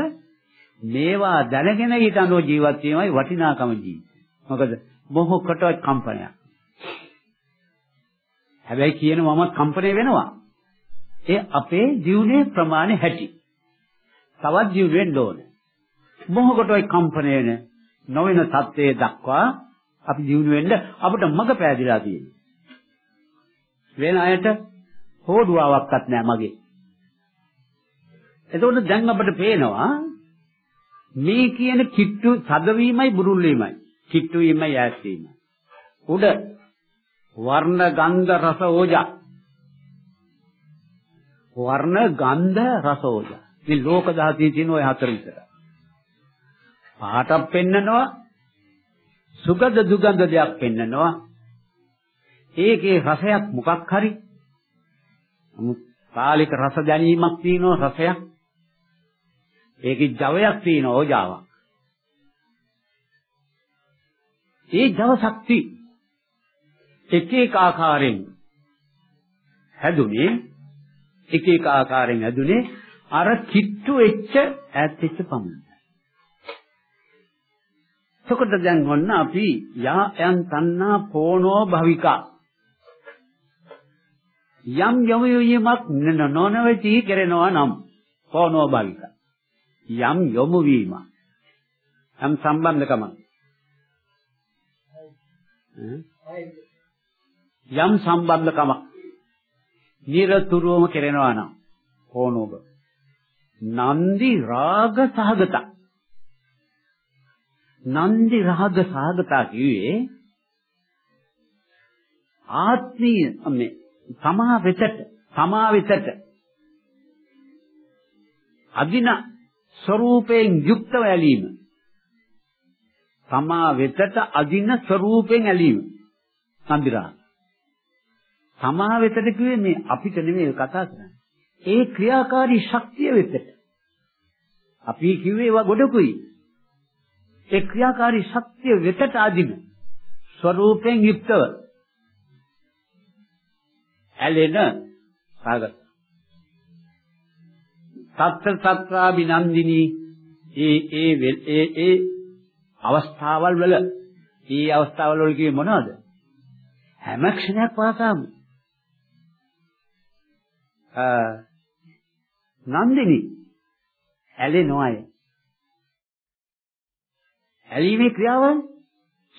මේවා දැනගෙන ඊට අනුව ජීවත් වීමයි වටිනාකම ජීවිතය. මොකද මොහොකටවත් කම්පනයක්. හැබැයි කියන මම කම්පණය වෙනවා. ඒ අපේ ජීවනයේ ප්‍රමාණය හැටි. තවත් ජීව වෙන්න ඕනේ. මොහොකටවත් කම්පණය වෙන නොවන தත්ත්වයේ දක්වා අපි ජීවුන වෙන්න අපිට මඟ පෑදිලා තියෙනවා. වෙන අයට හෝඩුවාවක්වත් නැහැ මගේ. එතකොට දැන් අපිට පේනවා මේ කියන කිට්ටු සදවීමයි බුරුල් වීමයි කිට්ටු වීමයි ඈත් වීමයි. උඩ වර්ණ ගන්ධ රස ඕජා. වර්ණ ගන්ධ රස ඕජා. මේ ලෝක ධාතියේ තියෙන ওই හතර විතර. පාටක් පෙන්නනවා සුගඳ දුගඳ දෙයක් පෙන්නනවා. ඒකේ රසයක් මොකක් හරි. කාලික රස දැනීමක් තියෙනවා රසයක්. ඒකේ ජවයක් තියෙන ඕජාවක්. ඒ ජව ශක්ති එක එක ආකාරයෙන් හැදුනේ එක එක ආකාරයෙන් හැදුනේ අර කිට්ටු වෙච්ච ඈත් වෙච්ච පමණ. එතකොට දැන් ඔන්න අපි යා යන් තණ්හා පෝනෝ භවිකා යම් යම යමක් නොනවති කරනවා නම් පෝනෝ භවිකා යම් යොමු වීම යම් සම්බන්ධකමක්. යම් සම්බන්ධකමක්. නිරතුරුවම කෙරෙනවා නම් ඕනෝබ නන්දි රාග සහගත. නන්දි රාග සහගත කිව්වේ ආත්මීය මේ තමා වෙතට තමා වෙතට අදින ස්වરૂපයෙන් යුක්තව ඇලීම. තමා වෙතට අදින ස්වરૂපයෙන් ඇලීම. සම්බිරා. තමා වෙතට කිව්වේ මේ අපිට නෙමෙයි කතා කරන්නේ. ඒ ක්‍රියාකාරී ශක්තිය වෙතට. අපි කිව්වේ ඒවා ගොඩකුයි. ඒ ක්‍රියාකාරී ශක්තිය වෙතට අදින ස්වરૂපයෙන් යුක්තව ඇලෙන සාගත සත්‍ය සත්‍රා විනන්දිනී ඒ ඒ ඒ ඒ අවස්ථාවල් වල ඒ අවස්ථාවල් වල කියේ මොනවද? හැම ක්ෂණයක් පාසාම නන්දිනී. ඇලෙනවාය ඇලීමේ ක්‍රියාවන්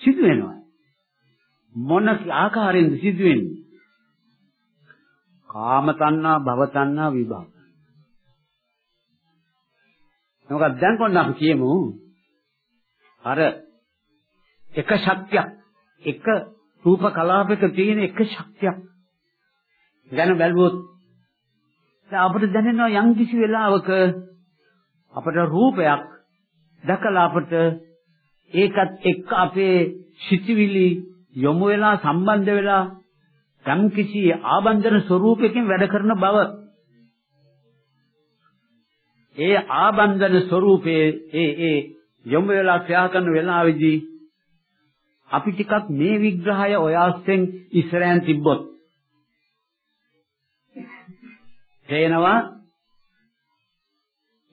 සිදු වෙනවා මොන ආකාරයෙන්ද සිදු වෙන්නේ කාම තණ්හා භව තණ්හා විභාග මොකක්ද? දැන් කොන්න අපි කියමු. අර එක ශක්තියක් එක රූප කලාපයක තියෙන එක ශක්තියක් ගැන බැලුවොත් දැන් අපිට දැනෙනවා යම් කිසි වෙලාවක අපට රූපයක් දැකලා අපට ඒකත් එක්ක අපේ සිතිවිලි යොමු වෙලා සම්බන්ධ වෙලා යම් කිසි ආබන්ධන ස්වરૂපයකින් වැඩ කරන බව ඒ ආබන්ධන ස්වરૂපයේ ඒ ඒ යොමු වෙලා ක්‍රියා කරන වෙලාවේදී අපි ටිකක් මේ විග්‍රහය ඔයාස්යෙන් ඉස්සරහන් තිබ්බොත් තේනවා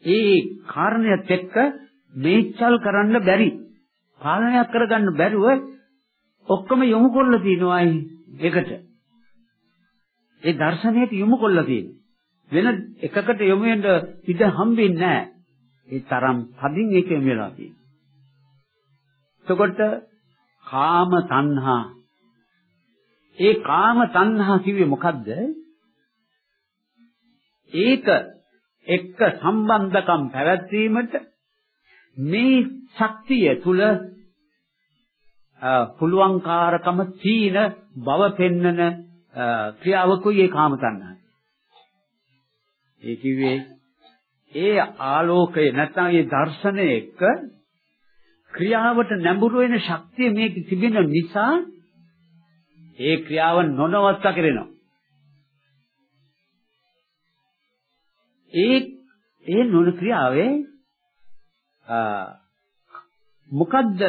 ඒ කාරණයත් එක්ක මේචල් කරන්න බැරි. පාලනයක් කරගන්න බැරුව ඔක්කොම යොමු කරලා තිනවායි ඒකට. ඒ දර්ශනයට යොමු කරලා තියෙනවා වෙන එකකට යොමු වෙන්න ඉඩ හම්බෙන්නේ නැහැ. ඒ තරම් තදින් ඒක යොමු වෙලා තියෙනවා. එතකොට කාම තණ්හා ඒ කාම තණ්හා කිව්වේ මොකද්ද? ඒක එක්ක සම්බන්ධකම් පැවැත්වීමට මේ ශක්තිය තුල පුළුවන්කාරකම තීන බව පෙන්නන ක්‍රියාවකුයි ඒ කාම තණ්හා. ඒ කිව්වේ ඒ ආලෝකය නැත්නම් ඒ දර්ශනය එක්ක ක්‍රියාවට නැඹුරු වෙන ශක්තිය මේක තිබෙන නිසා ඒ ක්‍රියාව නොනවත්ත කරනවා. ඒ ඒ නොන ක්‍රියාවේ මොකද්ද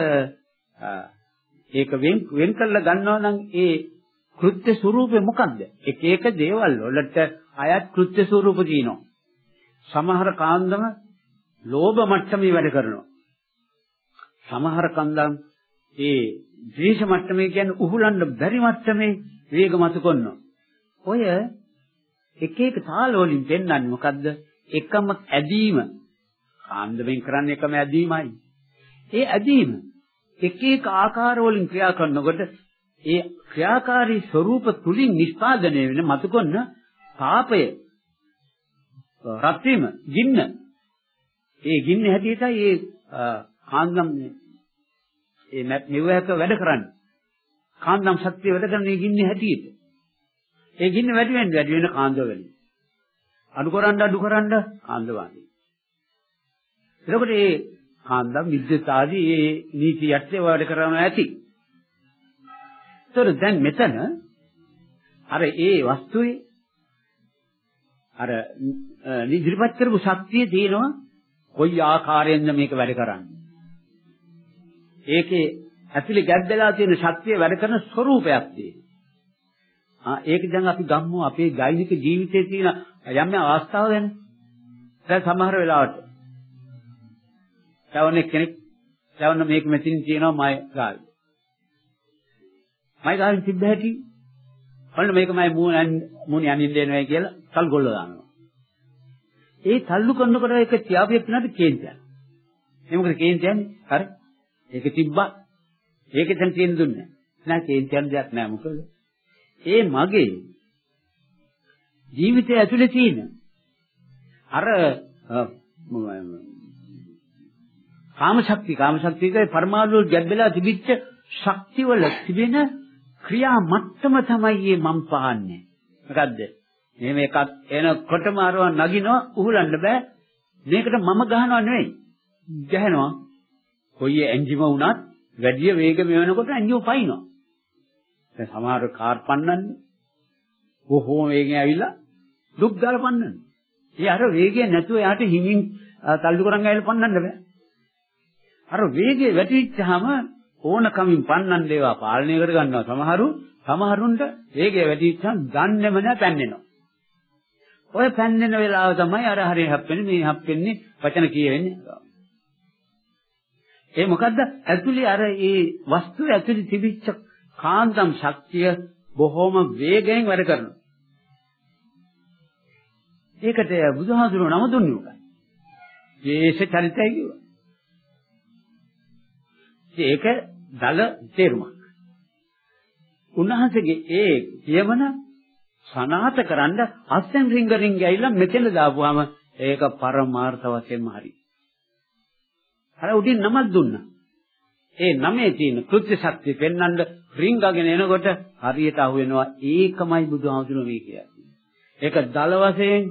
ඒක වෙන් වෙන් කරලා ගන්නවා නම් ඒ කෘත්‍ය ස්වરૂපේ මොකද්ද? එක එක දේවල් වලට අයත් කෘත්‍ය ස්වરૂප තියෙනවා. සමහර කාන්දම ලෝභ මට්ටමේ වැඩ කරනවා. සමහර කන්දම් ඒ ද්වේෂ මට්ටමේ කියන්නේ උහුලන්න බැරි මට්ටමේ වේග මත කරනවා. ඔය එක එක තාල වලින් පෙන්වන්නේ මොකද්ද? එකම ඇදීම. කාන්දමෙන් කරන්නේ එකම ඇදීමයි. ඒ ඇදීම එක එක ආකාර වලින් ක්‍රියා කරනකොට ඒ ක්‍රියාකාරී ස්වરૂප තුලින් නිස්පාදනය වෙන මතකොන්න තාපය රත් වීම ගින්න. ඒ ගින්න හැටියටයි ඒ කාන්දම් ඒ මෙවයක වැඩ කරන්නේ. කාන්දම් ශක්තිය වැඩ කරන මේ ගින්න හැටියට. ඒ ගින්න වැඩි වෙන වැඩි වෙන කාන්ද වලින් අඩු කරන්න අඩු කරන්න කාන්ද වන්නේ එතකොට මේ කාන්දම් විද්‍යුත් ආදී මේ නීති යටතේ වැඩ කරනවා ඇති. ඒතර දැන් මෙතන අර ඒ වස්තුවේ අර ඉදිරිපත් කරපු ශක්තිය තියෙනවා කොයි ආකාරයෙන්ද මේක වැඩ කරන්නේ. ඒකේ ඇතුලේ ගැද්දලා තියෙන ශක්තිය වැඩ කරන ස්වરૂපයක් තියෙනවා. ආ ඒක දැන් අපි ගම්මු අපේ දෛනික ජීවිතයේ තියෙන යම් යම් අවස්ථාව ගැන. දැන් සමහර වෙලාවට තවන්නේ කෙනෙක් තවන්න මේක මෙතනින් තියෙනවා මයි ගාල්. මයි ගාල් තිබ්බ හැටි ඔන්න මේක මයි මූණ මූණ යන්නේ දෙනවා කියලා තල් ගොල්ල දානවා. ඒ තල්ලු කරනකොට ඒක තියාපියක් නේද කේන්තියක්. ඒ මොකද කේන්තියන්නේ? හරි. ඒක තිබ්බා. ඒක දැන් තියෙන දුන්නේ. නෑ කේන්තියන් දෙයක් නෑ මොකද? ඒ මගේ ජීවිතය ඇතුලේ තියෙන අර කාම ශක්තිය කාම ශක්තියකේ පරමාණු වල ගැඹෙලා තිබිච්ච ශක්තිවල තිබෙන ක්‍රියා මට්ටම තමයි මේ මම් පහන්නේ. මොකද්ද? මෙහෙම එකක් එනකොටම අරව නගිනවා උහුලන්න බෑ. මේකට මම ගහනවා නෙවෙයි. ගහනවා. කොයි එන්ජිම වුණත් වැඩි වේග මෙවනකොට එන්ජිම පයින්නවා. දැන් සමහර කාර් පන්නන්නේ බොහෝ වේගෙන් ඇවිල්ලා දුක් ගාලා පන්නන්නේ. ඒ අර වේගය නැතුව යාට හිමින් තල්ලු කරන් ඇවිල්ලා පන්නන්න බෑ. අර වේගය වැඩිච්චාම ඕනකමින් පන්නන්න ඒවා පාලනය කර ගන්නවා සමහරු සමහරුන්ට වේගය වැඩිච්චාම දන්නේම නැහැ පැන්නෙනවා. ඔය පැන්නෙන වෙලාව තමයි අර හරිය හැප්පෙන්නේ මේ හැප්පෙන්නේ වචන කියවෙන්නේ. ඒ මොකද්ද? ඇතුලේ අර ඒ වස්තුව ඇතුලේ තිබිච්ච කාන්දම් ශක්තිය බොහොම වේගයෙන් වැඩ කරනවා. ඒකට බුදුහාඳුනෝ නම දුන්නේ උකයි. විශේෂ චරිතය කිව්වා. ඒක දල තේරුමක්. උන්වහන්සේගේ ඒ කියවන සනාත කරන්න අස්සෙන් රිංග රිංග ඇවිල්ලා මෙතන දාපුවාම ඒක පරමාර්ථ වශයෙන්ම හරි. අර උඩින් නමක් දුන්නා. ඒ නමේ තියෙන කෘත්‍ය ශක්තිය පෙන්වන්න රිංගගෙන එනකොට හරියට අහු වෙනවා ඒකමයි බුදුහාමුදුරුවෝ මේ කියන්නේ. ඒක දල වශයෙන්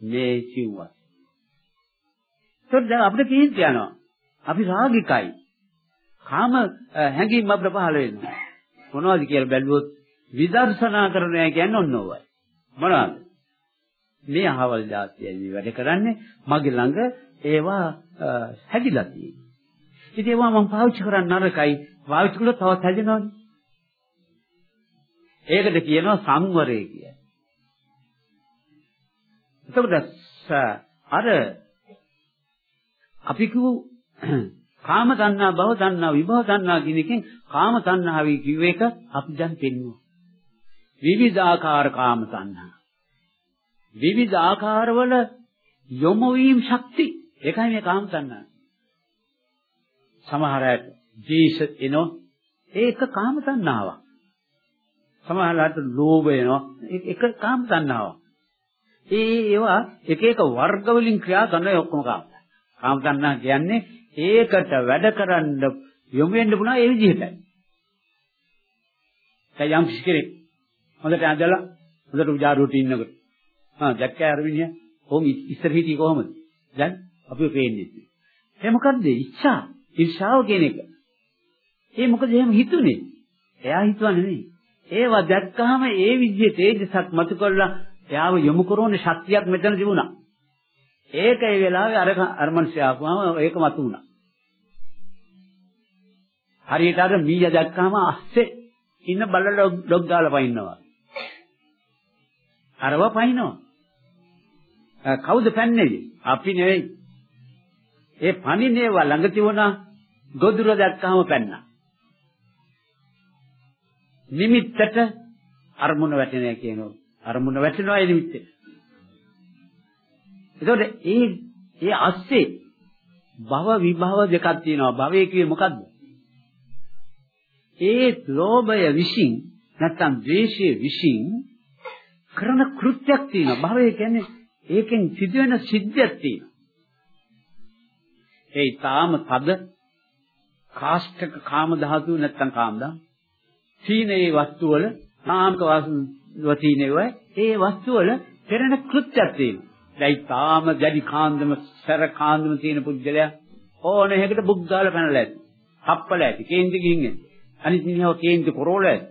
මේ කිව්වා. ඒත් දැන් අපිට කීින් යනවා. අපි රාගිකයි. කාම හැඟීම් අපිට පහළ වෙනවා. මොනවද කියලා බැලුවොත් විදර්ශනා කරනවා කියන්නේ ඔන්න ඔයයි. මොනවද? මේ අහවල් જાතියයි වැඩ කරන්නේ මගේ ළඟ ඒවා හැදිලා තියෙනවා. ඉතින් ඒවා මම පාවිච්චි කරන්න නරකයි. පාවිච්චි කළොත් තවත් හැදෙනවනේ. ඒකට කියනවා සංවරය කියලා. එතකොට අර අපි කිව්ව කාම තණ්හා භව තණ්හා විභව තණ්හා කියන එකෙන් කාම තණ්හාවයි කිව්ව එක අපි දැන් පෙන්වුවා. විවිධාකාර කාම තණ්හා. විවිධ ආකාරවල යොමු වීම ශක්ති. ඒකයි මේ කාම තණ්හා. සමහර අය ජීස එනෝ ඒක කාම තණ්හාවක්. සමහරවිට ලෝභ එනවා ඒක කාම තණ්හාවක්. ඒ ඒවා එක එක වර්ග වලින් ක්‍රියා කරන ඔක්කොම කාම. කාම තණ්හා කියන්නේ ඒකට වැඩ කරන්න යොමු වෙන්න පුළුවන් ඒ විදිහටයි. දැන් යම් කෙනෙක් හොඳට ඇඳලා හොඳට උජාරුවට ඉන්නකොට ආ දැක්කේ අර විනිය කොහොම ඉස්සර හිටියේ කොහොමද? දැන් අපි පේන්නේ. ඒ මොකද්ද? ඉච්ඡා, ඉර්ෂාව කියන එක. ඒ මොකද එහෙම හිතුනේ? එයා හිතුවා නෙමෙයි. ඒවා දැක්කහම ඒ විදිහේ තේජසක් මතු කරලා එයාව යොමු කරන ශක්තියක් මෙතන තිබුණා. ඒක ඒ වෙලාවේ අර අර මිනිස්සු ආපුවම ඒක මතු වුණා. හරියට අර මීය දැක්කම අස්සේ ඉන්න බල්ල ඩොග් ගාලා පයින්නවා. අරව පයින්නවා. කවුද පැන්නේ? අපි නෙවෙයි. ඒ පණිනේ ව ළඟ තිබුණා ගොදුර දැක්කම පැන්නා. නිමිත්තට අරමුණ වැටෙනවා කියනවා. අරමුණ වැටෙනවා ඒ නිමිත්තේ. එතකොට ඒ ඒ අස්සේ භව විභව දෙකක් තියෙනවා. භවය කියේ මොකද්ද? ඒ ලෝභය විශ්ින් නැත්තම් ද්වේෂයේ විශ්ින් කරන කෘත්‍යයක් තියෙනවා. භවය කියන්නේ ඒකෙන් සිදුවෙන සිද්ධියක් තියෙනවා. ඒ ඊටාම තද කාෂ්ඨක කාම ධාතු නැත්තම් කාම ධාතු. සීනේ වස්තු වල නාමක වස්තු තියෙනවා. ඒ වස්තු වල පෙරෙන කෘත්‍යයක් තියෙනවා. දැයි තාම දැඩි කාන්දම සැර කාන්දම තියෙන පුද්ගලයා ඕන එකකට බුක් දාලා පැනලා ඇති. හප්පල ඇති. කේන්ති ගිහින් එන්නේ. අනිත් මිනිහව කේන්ති පොරෝල ඇති.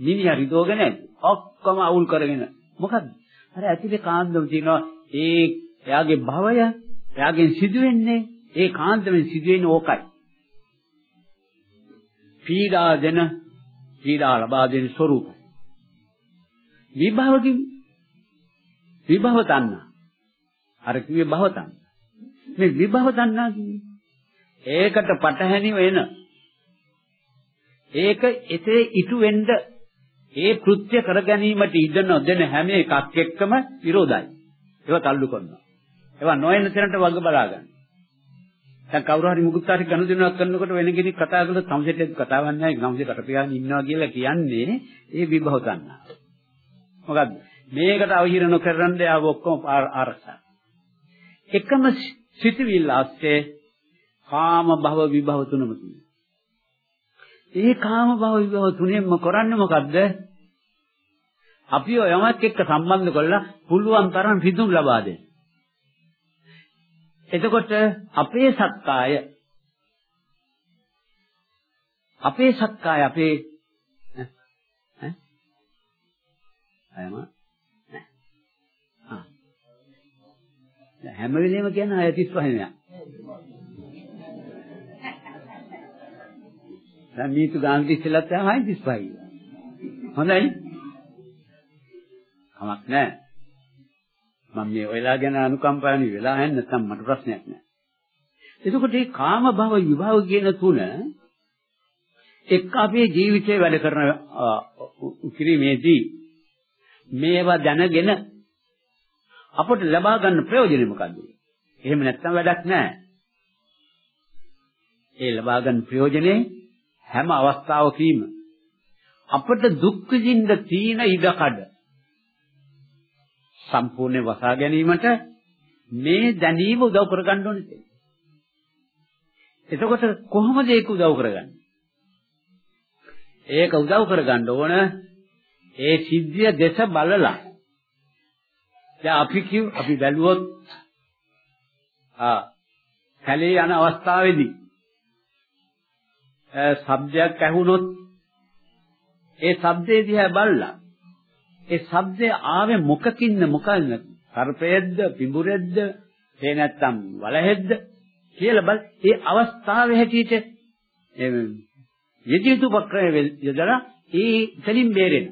මිනිහා රිදෝගෙන ඇති. ඔක්කොම අවුල් කරගෙන. මොකද්ද? අර ඇතුලේ කාන්දම තියෙනවා. ඒ එයාගේ භවය එයාගෙන් සිදුවෙන්නේ ඒ කාන්දමෙන් සිදුවෙන්නේ ඕකයි. පීඩා දෙන පීඩා ලබා දෙන ස්වરૂපය. විභව විභව තණ්හා අර කිව්වේ භව තණ්හා. මේ විභව තණ්හා කියන්නේ ඒකට පටහැනි වෙන ඒක එසේ ඉටු වෙන්න ඒ කෘත්‍ය කර ගැනීමට ඉඩ නොදෙන හැම එකක් එක්කම විරෝධයි. ඒවා තල්ලු කරනවා. ඒවා නොයන තැනට වග බලා ගන්න. දැන් කවුරු හරි මුකුත් හරි ගනුදෙනුවක් කරනකොට වෙන කෙනෙක් කතා කළොත් සමසෙට කතාවක් නැහැ ගම්සේ කටපියාගෙන ඉන්නවා කියලා කියන්නේ ඒ විභව තණ්හා. මොකද්ද? මේකට අවහිර නොකරන්න යාව ඔක්කොම ආරක්ෂා. එකම සිතවිල්ල ASCII කාම භව විභව තුනම තියෙනවා. ඒ කාම භව විභව තුනෙන්ම කරන්නේ මොකද්ද? අපි යමක් එක්ක සම්බන්ධ කරලා පුළුවන් තරම් පිදුම් ලබා දෙන්න. එතකොට අපේ සත්කාය අපේ සත්කාය අපේ ඈ අයම හැම වෙලේම කියන්නේ 635 නේ. දැන් මීතු ගානට ඉස්සෙල්ලත් ආ 635. හොඳයි. කමක් නැහැ. මම මේ ඔයලා ගැන අනුකම්පාවෙන් වෙලා නැහැ නැත්නම් මට ප්‍රශ්නයක් නැහැ. එතකොට මේ කාම භව විභව කියන තුන එක්ක අපේ ජීවිතේ වැඩ කරන කිරීමේදී මේවා දැනගෙන අපට ලබා ගන්න ප්‍රයෝජනෙ මොකද්ද? එහෙම නැත්නම් වැඩක් නැහැ. ඒ ලබා ගන්න ප්‍රයෝජනේ හැම අවස්ථාවකීම අපට දුක් විඳින්න තීන ඉඩකඩ සම්පූර්ණ වසා ගැනීමට මේ දැනීම උදව් කරගන්න ඕනේ. එතකොට කොහොමද ඒක උදව් කරගන්නේ? ඒක උදව් කරගන්න ඕන ඒ සිද්ධිය දෙස බලලා දැන් අපි කිව් අපි බැලුවොත් ආ කැලේ යන අවස්ථාවේදී ශබ්දයක් ඇහුනොත් ඒ ශබ්දේ දිහා බලලා ඒ ශබ්දේ ආවේ මොකකින්ද මොකල්ද සර්පයේද්ද පිඹුරේද්ද ඒ නැත්තම් වලහෙද්ද කියලා බල ඒ අවස්ථාවේ හැටියට යෙදිතු උපක්‍රම යොදලා ඒ එතනින් බේරෙන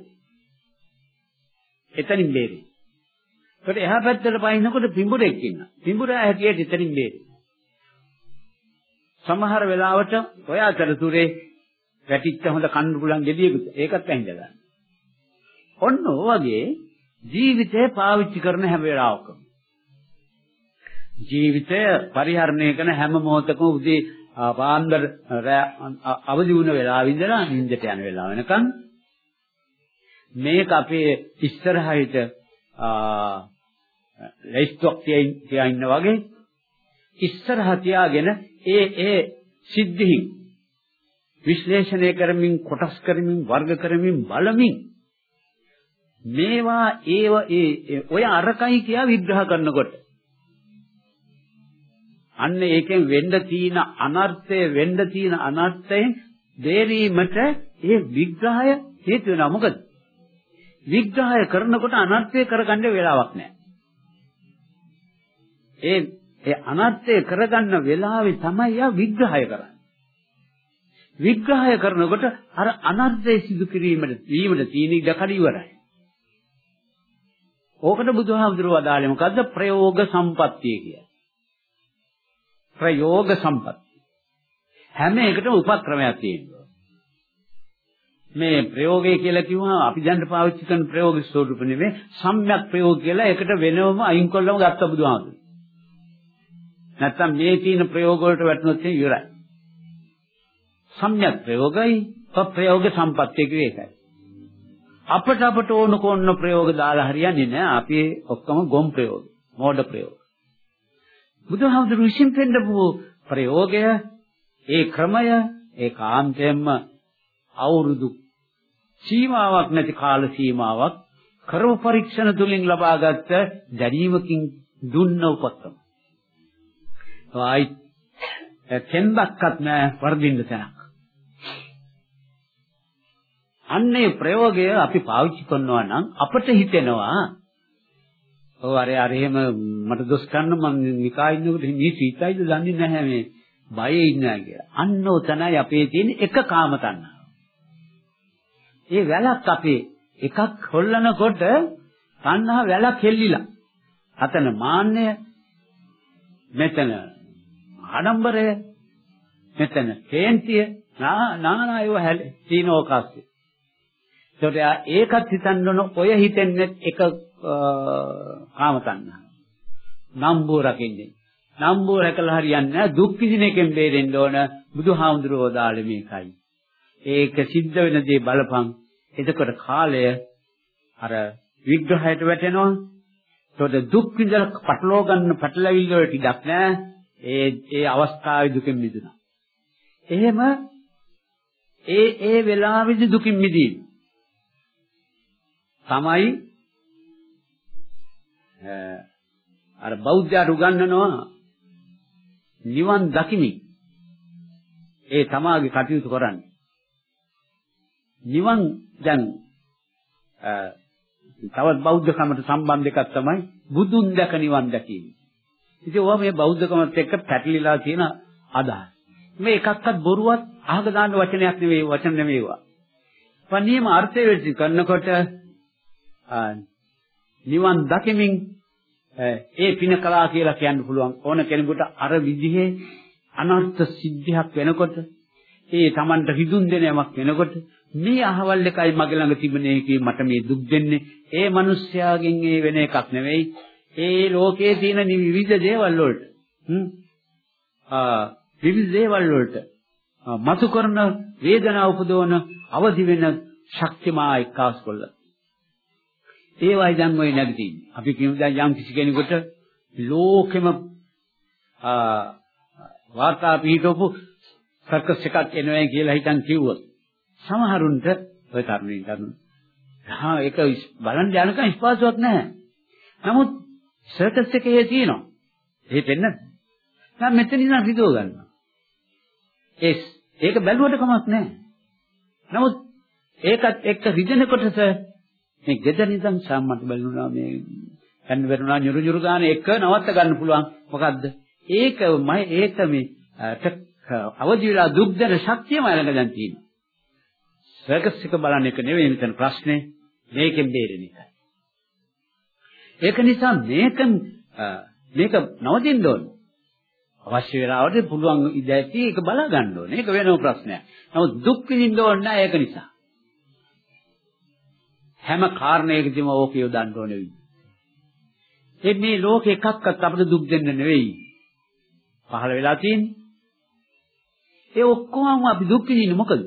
එතනින් බේරෙන ඒකට එහා පැත්තට පයින්නකොට පිඹුරෙක් ඉන්නවා. පිඹුරා හැටියට ඉතින් බේරෙ. සමහර වෙලාවට ඔය අතරතුරේ වැටිච්ච හොඳ කන්න පුළුවන් gediyeකුත් ඒකත් ඇහිඳ ගන්න. ඔන්න ඔයගේ ජීවිතේ පාවිච්චි කරන හැම වෙලාවකම ජීවිතය පරිහරණය කරන හැම මොහොතකම උදේ පාන්දර අවදි වුණ වෙලාව ඉඳලා නිින්දට යන වෙලාව වෙනකන් මේක අපේ ඉස්සරහිට ලයිස්ට්ොක් තියා ඉන්න වගේ ඉස්සරහ තියාගෙන ඒ ඒ සිද්ධි විශ්ලේෂණය කරමින් කොටස් කරමින් වර්ග කරමින් බලමින් මේවා ඒව ඒ ඔය අරකයි කියා විග්‍රහ කරනකොට අන්න ඒකෙන් වෙන්න තියෙන අනර්ථය වෙන්න තියෙන අනර්ථයෙන් දෙරීමට ඒ විග්‍රහය හේතු වෙනවා. මොකද? විග්‍රහය කරනකොට අනර්ථය කරගන්න වෙලාවක් නැහැ. ඒ ඒ අනර්ථය කරගන්න වෙලාවේ තමයි යා විග්‍රහය කරන්නේ. විග්‍රහය කරනකොට අර අනර්ථය සිදු කිරීමට වීමට තියෙන ඉඩකඩ ඉවරයි. ඕකට බුදුහාමුදුරුවෝ අදාළේ මොකද්ද? ප්‍රයෝග සම්පත්තිය කියන්නේ. ප්‍රයෝග සම්පත්තිය. හැම එකටම උපක්‍රමයක් තියෙනවා. මේ ප්‍රයෝගය කියලා කිව්වම අපි දැන් පාවිච්චි කරන ප්‍රයෝග ස්වරූප නෙමෙයි සම්‍යක් ප්‍රයෝග කියලා එකට වෙනවම අයින් කළම ගත්ත බුදුහාමුදුරුවෝ. නැත්තම් මේ තියෙන ප්‍රයෝග වලට වැටුනොත් ඉවරයි. සම්‍යක් ප්‍රයෝගයි ප්‍රයෝග සම්පත්තිය කියේ ඒකයි. අපට අපට ඕන කොන්න ප්‍රයෝග දාලා හරියන්නේ නැහැ. අපි ඔක්කොම ගොම් ප්‍රයෝග, මෝඩ ප්‍රයෝග. බුදුහාමුදුරු විසින් පෙන්නපු ප්‍රයෝගය, ඒ ක්‍රමය, ඒ කාන්තයෙන්ම අවුරුදු සීමාවක් නැති කාල සීමාවක් කරව පරීක්ෂණ තුලින් ලබාගත් දැනීමකින් දුන්න උපක්‍රම. ආයි කෙන්දක්වත් නෑ වර්ධින්න තැනක්. අන්නේ ප්‍රයෝගය අපි පාවිච්චි කරනවා නම් අපට හිතෙනවා ඔව් අර අර එහෙම මට දොස් ගන්න මම නිකා ඉන්නකොට මේ සීතයිද දන්නේ නැහැ මේ බයේ ඉන්නවා කියලා. අන්න උතනයි අපේ තියෙන එක කාම තණ්හාව. ඒ වැලක් අපේ එකක් හොල්ලනකොට තණ්හා වැලක් හෙල්ලිලා. අතන මාන්නය මෙතන ආඩම්බරය. මෙතන කේන්තිය නානා ඒවා හැලේ තීනෝකස්සේ ඒකට ඒකත් හිතන්න ඕන ඔය හිතෙන්නේ එක කාම තණ්හා නම්බුව රකින්නේ. නම්බුව රැකලා හරියන්නේ නැහැ. දුක් විඳින එකෙන් බේරෙන්න ඕන බුදුහාමුදුරුවෝ දාලේ මේකයි. ඒක සිද්ධ වෙන දේ බලපං. එතකොට කාලය අර විග්‍රහයට වැටෙනවා. ඒකට දුක් විඳලා පටලවා ගන්න පැටලවිල්ල වලට ඉඩක් නැහැ. ඒ ඒ අවස්ථාවේ දුකින් මිදුණා. එහෙම ඒ ඒ වෙලාවේදී දුකින් මිදීම. තමයි අර බෞද්ධයාට උගන්වනවා නිවන් දකිමින් ඒ තමාගේ කටයුතු කරන්නේ. නිවන් දැන් තවත් බෞද්ධකමට සම්බන්ධ එකක් තමයි බුදුන් දැක නිවන් දැකීම. ඉතින් ඔවා මේ බෞද්ධකමත් එක්ක පැටලිලා තියෙන අදහස්. මේ එකක්වත් බොරුවක් අහක දාන්න වචනයක් නෙවෙයි වචන නෙවෙයි ඒවා. පණියම අර්ථය වෙච්ච කරනකොට නිවන් දකිමින් ඒ පින කලා කියලා කියන්න පුළුවන් ඕන කෙනෙකුට අර විදිහේ අනර්ථ සිද්ධියක් වෙනකොට ඒ Tamanට හිදුන් දෙන යමක් වෙනකොට මේ අහවල් එකයි මගේ ළඟ තිබෙන එකේ මට මේ දුක් දෙන්නේ ඒ මිනිස්යාගෙන් ඒ වෙන එකක් නෙවෙයි ඒ ලෝකයේ තියෙන විවිධ දේවල් වලට හ්ම්? ආ විවිධ දේවල් වලට මතු කරන වේදනාව උපදවන අවදි වෙන ශක්තිමා එක්කාස් කොල්ල ඒවයි දැන් ඔය නැගිටින්නේ. අපි කියමු දැන් යම් කිසි කෙනෙකුට ලෝකෙම ආ වාර්තා පිටවපු සර්කස් එකක් එනවා කියලා හිතන් කිව්වොත් සමහරුන්ට ඔය තරුණින් තරුණ හා ඒක බලන්න යනකම් ස්පාසුවක් නැහැ. නමුත් සර්කස් එකේ තියෙනවා. ඒ පෙන්න. දැන් මෙතන ඉඳන් රිදව ගන්නවා. ඒ ඒක බැලුවට කමක් නැහැ. නමුත් ඒකත් එක්ක රිදෙන කොටස මේ ගෙදර ඉඳන් සම්මත බැලුණා මේ කන්න වෙරුණා nyuru nyuru ගාන එක නවත්ත ගන්න පුළුවන්. මොකද්ද? ඒක මම ඒක මේ අවදි වෙලා දුක් දෙන ශක්තියම ළඟ දැන් තියෙනවා. සර්කස් එක බලන්න එක නෙවෙයි මෙතන ප්‍රශ්නේ මේකෙන් බේරෙන එකයි. ඒක නිසා මේක මේක නවතින්න ඕන. අවශ්‍ය වෙලාවට පුළුවන් ඉඳී ඒක බලා ගන්න ඕනේ. ඒක වෙනම ප්‍රශ්නයක්. නමුත් දුක් විඳින්න ඕනේ නැහැ ඒක නිසා. හැම කාරණයකදීම ඕක යොදන්න ඕනේ වෙයි. ඒ මේ ලෝක එකක්වත් අපිට දුක් දෙන්න නෙවෙයි. පහළ වෙලා තියෙන්නේ. ඒ ඔක්කොම අපි දුක් විඳින්නේ මොකද?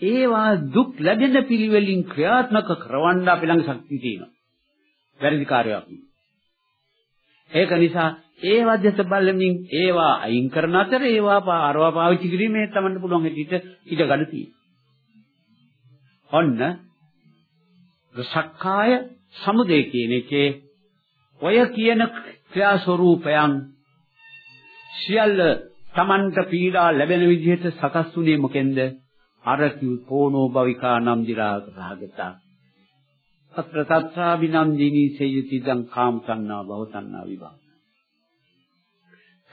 ඒවා දුක් ලැබෙන පිළිවෙලින් ක්‍රියාත්මක කරවන්න අපි ළඟ ශක්තිය තියෙනවා. වැරදි කාර්යයක්. ඒක නිසා ඒවා දැස බලමින් ඒවා අයින් කරන අතර ඒවා අරවා පාවිච්චි කිරීමේ තමන්න පුළුවන් හැටියට ඉඩ ගන්න තියෙනවා. ඔන්න සක්කාය සමුදය කියන එකේ ඔය කියන ක්‍රියා ස්වરૂපයන් සියල්ල Tamanට පීඩා ලැබෙන විදිහට සකස් වුණේ මොකෙන්ද? අර කිව් පෝනෝ භවිකා නම් දිරාග රාගතා. අත්‍ර තත්‍රා විනන්දිනී සේයති දං කාම සංනා භව සංනා විභාග.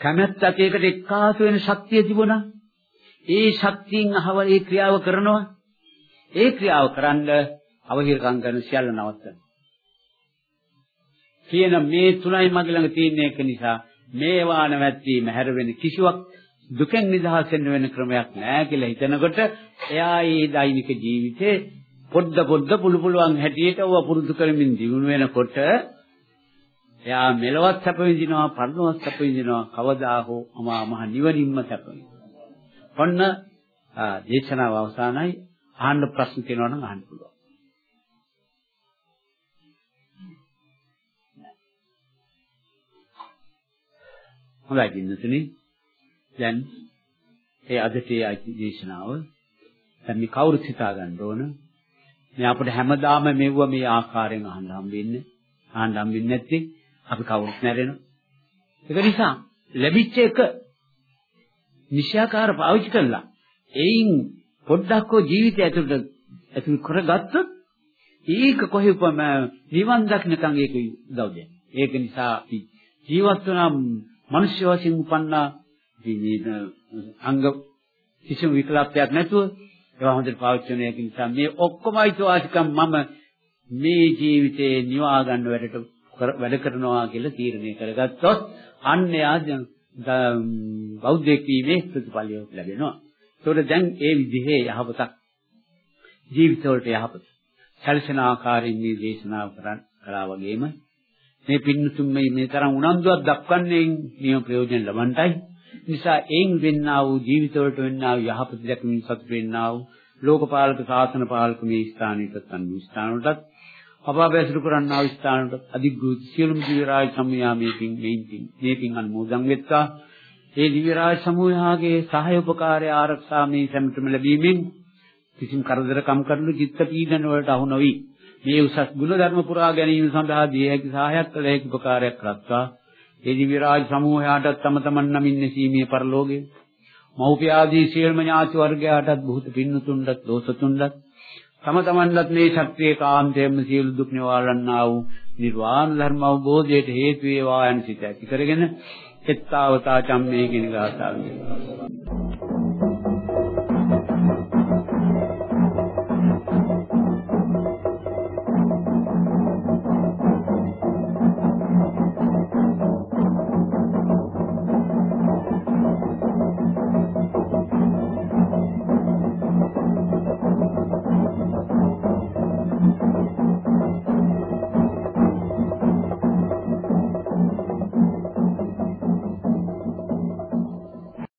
කැමැත්ත ඇතේකට එක්කාසු වෙන ශක්තිය තිබුණා. ඒ ශක්තියෙන් අහවල ඒ ක්‍රියාව කරනවා. ඒ ක්‍රියාව කරන්න අවහිරකම් කරන සියල්ල නවත්තන. කියන මේ තුනයි මගේ ළඟ තියෙන එක නිසා මේවා නැවැත්වීම හැර වෙන කිසිවක් දුකෙන් නිදහස් වෙන්න වෙන ක්‍රමයක් නැහැ කියලා හිතනකොට එයා ඒ දෛනික ජීවිතේ පොඩ පොඩ පුළු පුළුවන් හැටියට ඔව පුරුදු කරමින් දිනු වෙනකොට එයා මෙලවත් සැප විඳිනවා පරලොවත් සැප විඳිනවා කවදා හෝ අමා මහ නිවනින්ම සැප විඳිනවා. ඔන්න දේශනාව අවසానයි අහන්න ප්‍රශ්න තියෙනවා නම් අහන්න පුළුවන්. හොඳයි කින්නතුනි. දැන් ඒ අදටේ අයිති දේශනාව දැන් මේ කවුරුත් හිතා ගන්න ඕන. මේ අපිට හැමදාම මෙවුව මේ ආකාරයෙන් අහන්න හම්බෙන්නේ. අහන්න හම්බෙන්නේ නැත්තේ අපි කවුරුත් නැරෙනවා. ඒක නිසා ලැබිච්ච එක නිශ්‍යාකාර පාවිච්චි කළා. එයින් පොඩ්ඩක් හෝ ජීවිතය ඇතුළට ඇතුල් කරගත්තොත් ඒක කොහෙපම නිවන් දක්නකම් ඒක උදව් දෙනවා. ඒක නිසා අපි ජීවත් වන මිනිස්ය වශයෙන් උපන්නා අංග කිසිම විකල්පයක් නැතුව ඒවා හොඳට පාවිච්චි කරන එක නිසා මේ ඔක්කොම අයිතිවාසිකම් මම මේ ජීවිතේ නිවා ගන්න වැඩට වැඩ කරනවා කියලා තීරණය කරගත්තොත් අන්න යා බෞද්ධයෙක් වීමේ ප්‍රතිඵලය ලැබෙනවා. ඒකට දැන් ඒ විදිහේ යහපතක් ජීවිතවලට යහපත සැලසෙන ආකාරයෙන් මේ දේශනාව කරන් කළා වගේම මේ පින්නතුන් මේ මේ තරම් උනන්දුවක් දක්වන්නේ නියම ප්‍රයෝජන ලබන්නයි. නිසා එයින් වෙන්නා වූ ජීවිතවලට වෙන්නා වූ යහපත දැකමින් සතුට වෙන්නා වූ ලෝකපාලක සාසන පාලක මේ ස්ථානයටත් අනු ස්ථානවලටත් අපාබැසුරු කරන්නා වූ ස්ථානවලට අධිග්‍රහිත සියලුම දිව්‍ය රාජ සමයාමේකින් මේකින් මේකින් අනුමෝදන් වෙත්තා. ඒ දිව්‍ය රාජ සමූහයාගේ සහාය උපකාරය ආරක්ෂා මේ සම්පතම ලැබීමෙන් කිසිම කරදරකම් කරනු චිත්ත පීඩන වලට අහු නොවි මේ උසස් ගුණ ධර්ම පුරා ගැනීම සඳහා දී හැකි සහායක් කළ හැකි උපකාරයක් කරත්වා ඒ දිව්‍ය රාජ සමූහයාටත් තම තමන් නමින් නැසීමේ පරලෝකේ මෞපිය ආදී සියලුම ඥාති වර්ගයාටත් බුත පින්නතුන්වත් දෝසතුන්වත් තම තමන්වත් මේ ශක්තිය කාන්තයෙන්ම සියලු දුක් නිවාරන්නා වූ නිර්වාණ ධර්ම අවබෝධයට හේතු වේවා යන සිත ඇති කරගෙන එත්තාවතා චම්මේ කියන ගාථාව.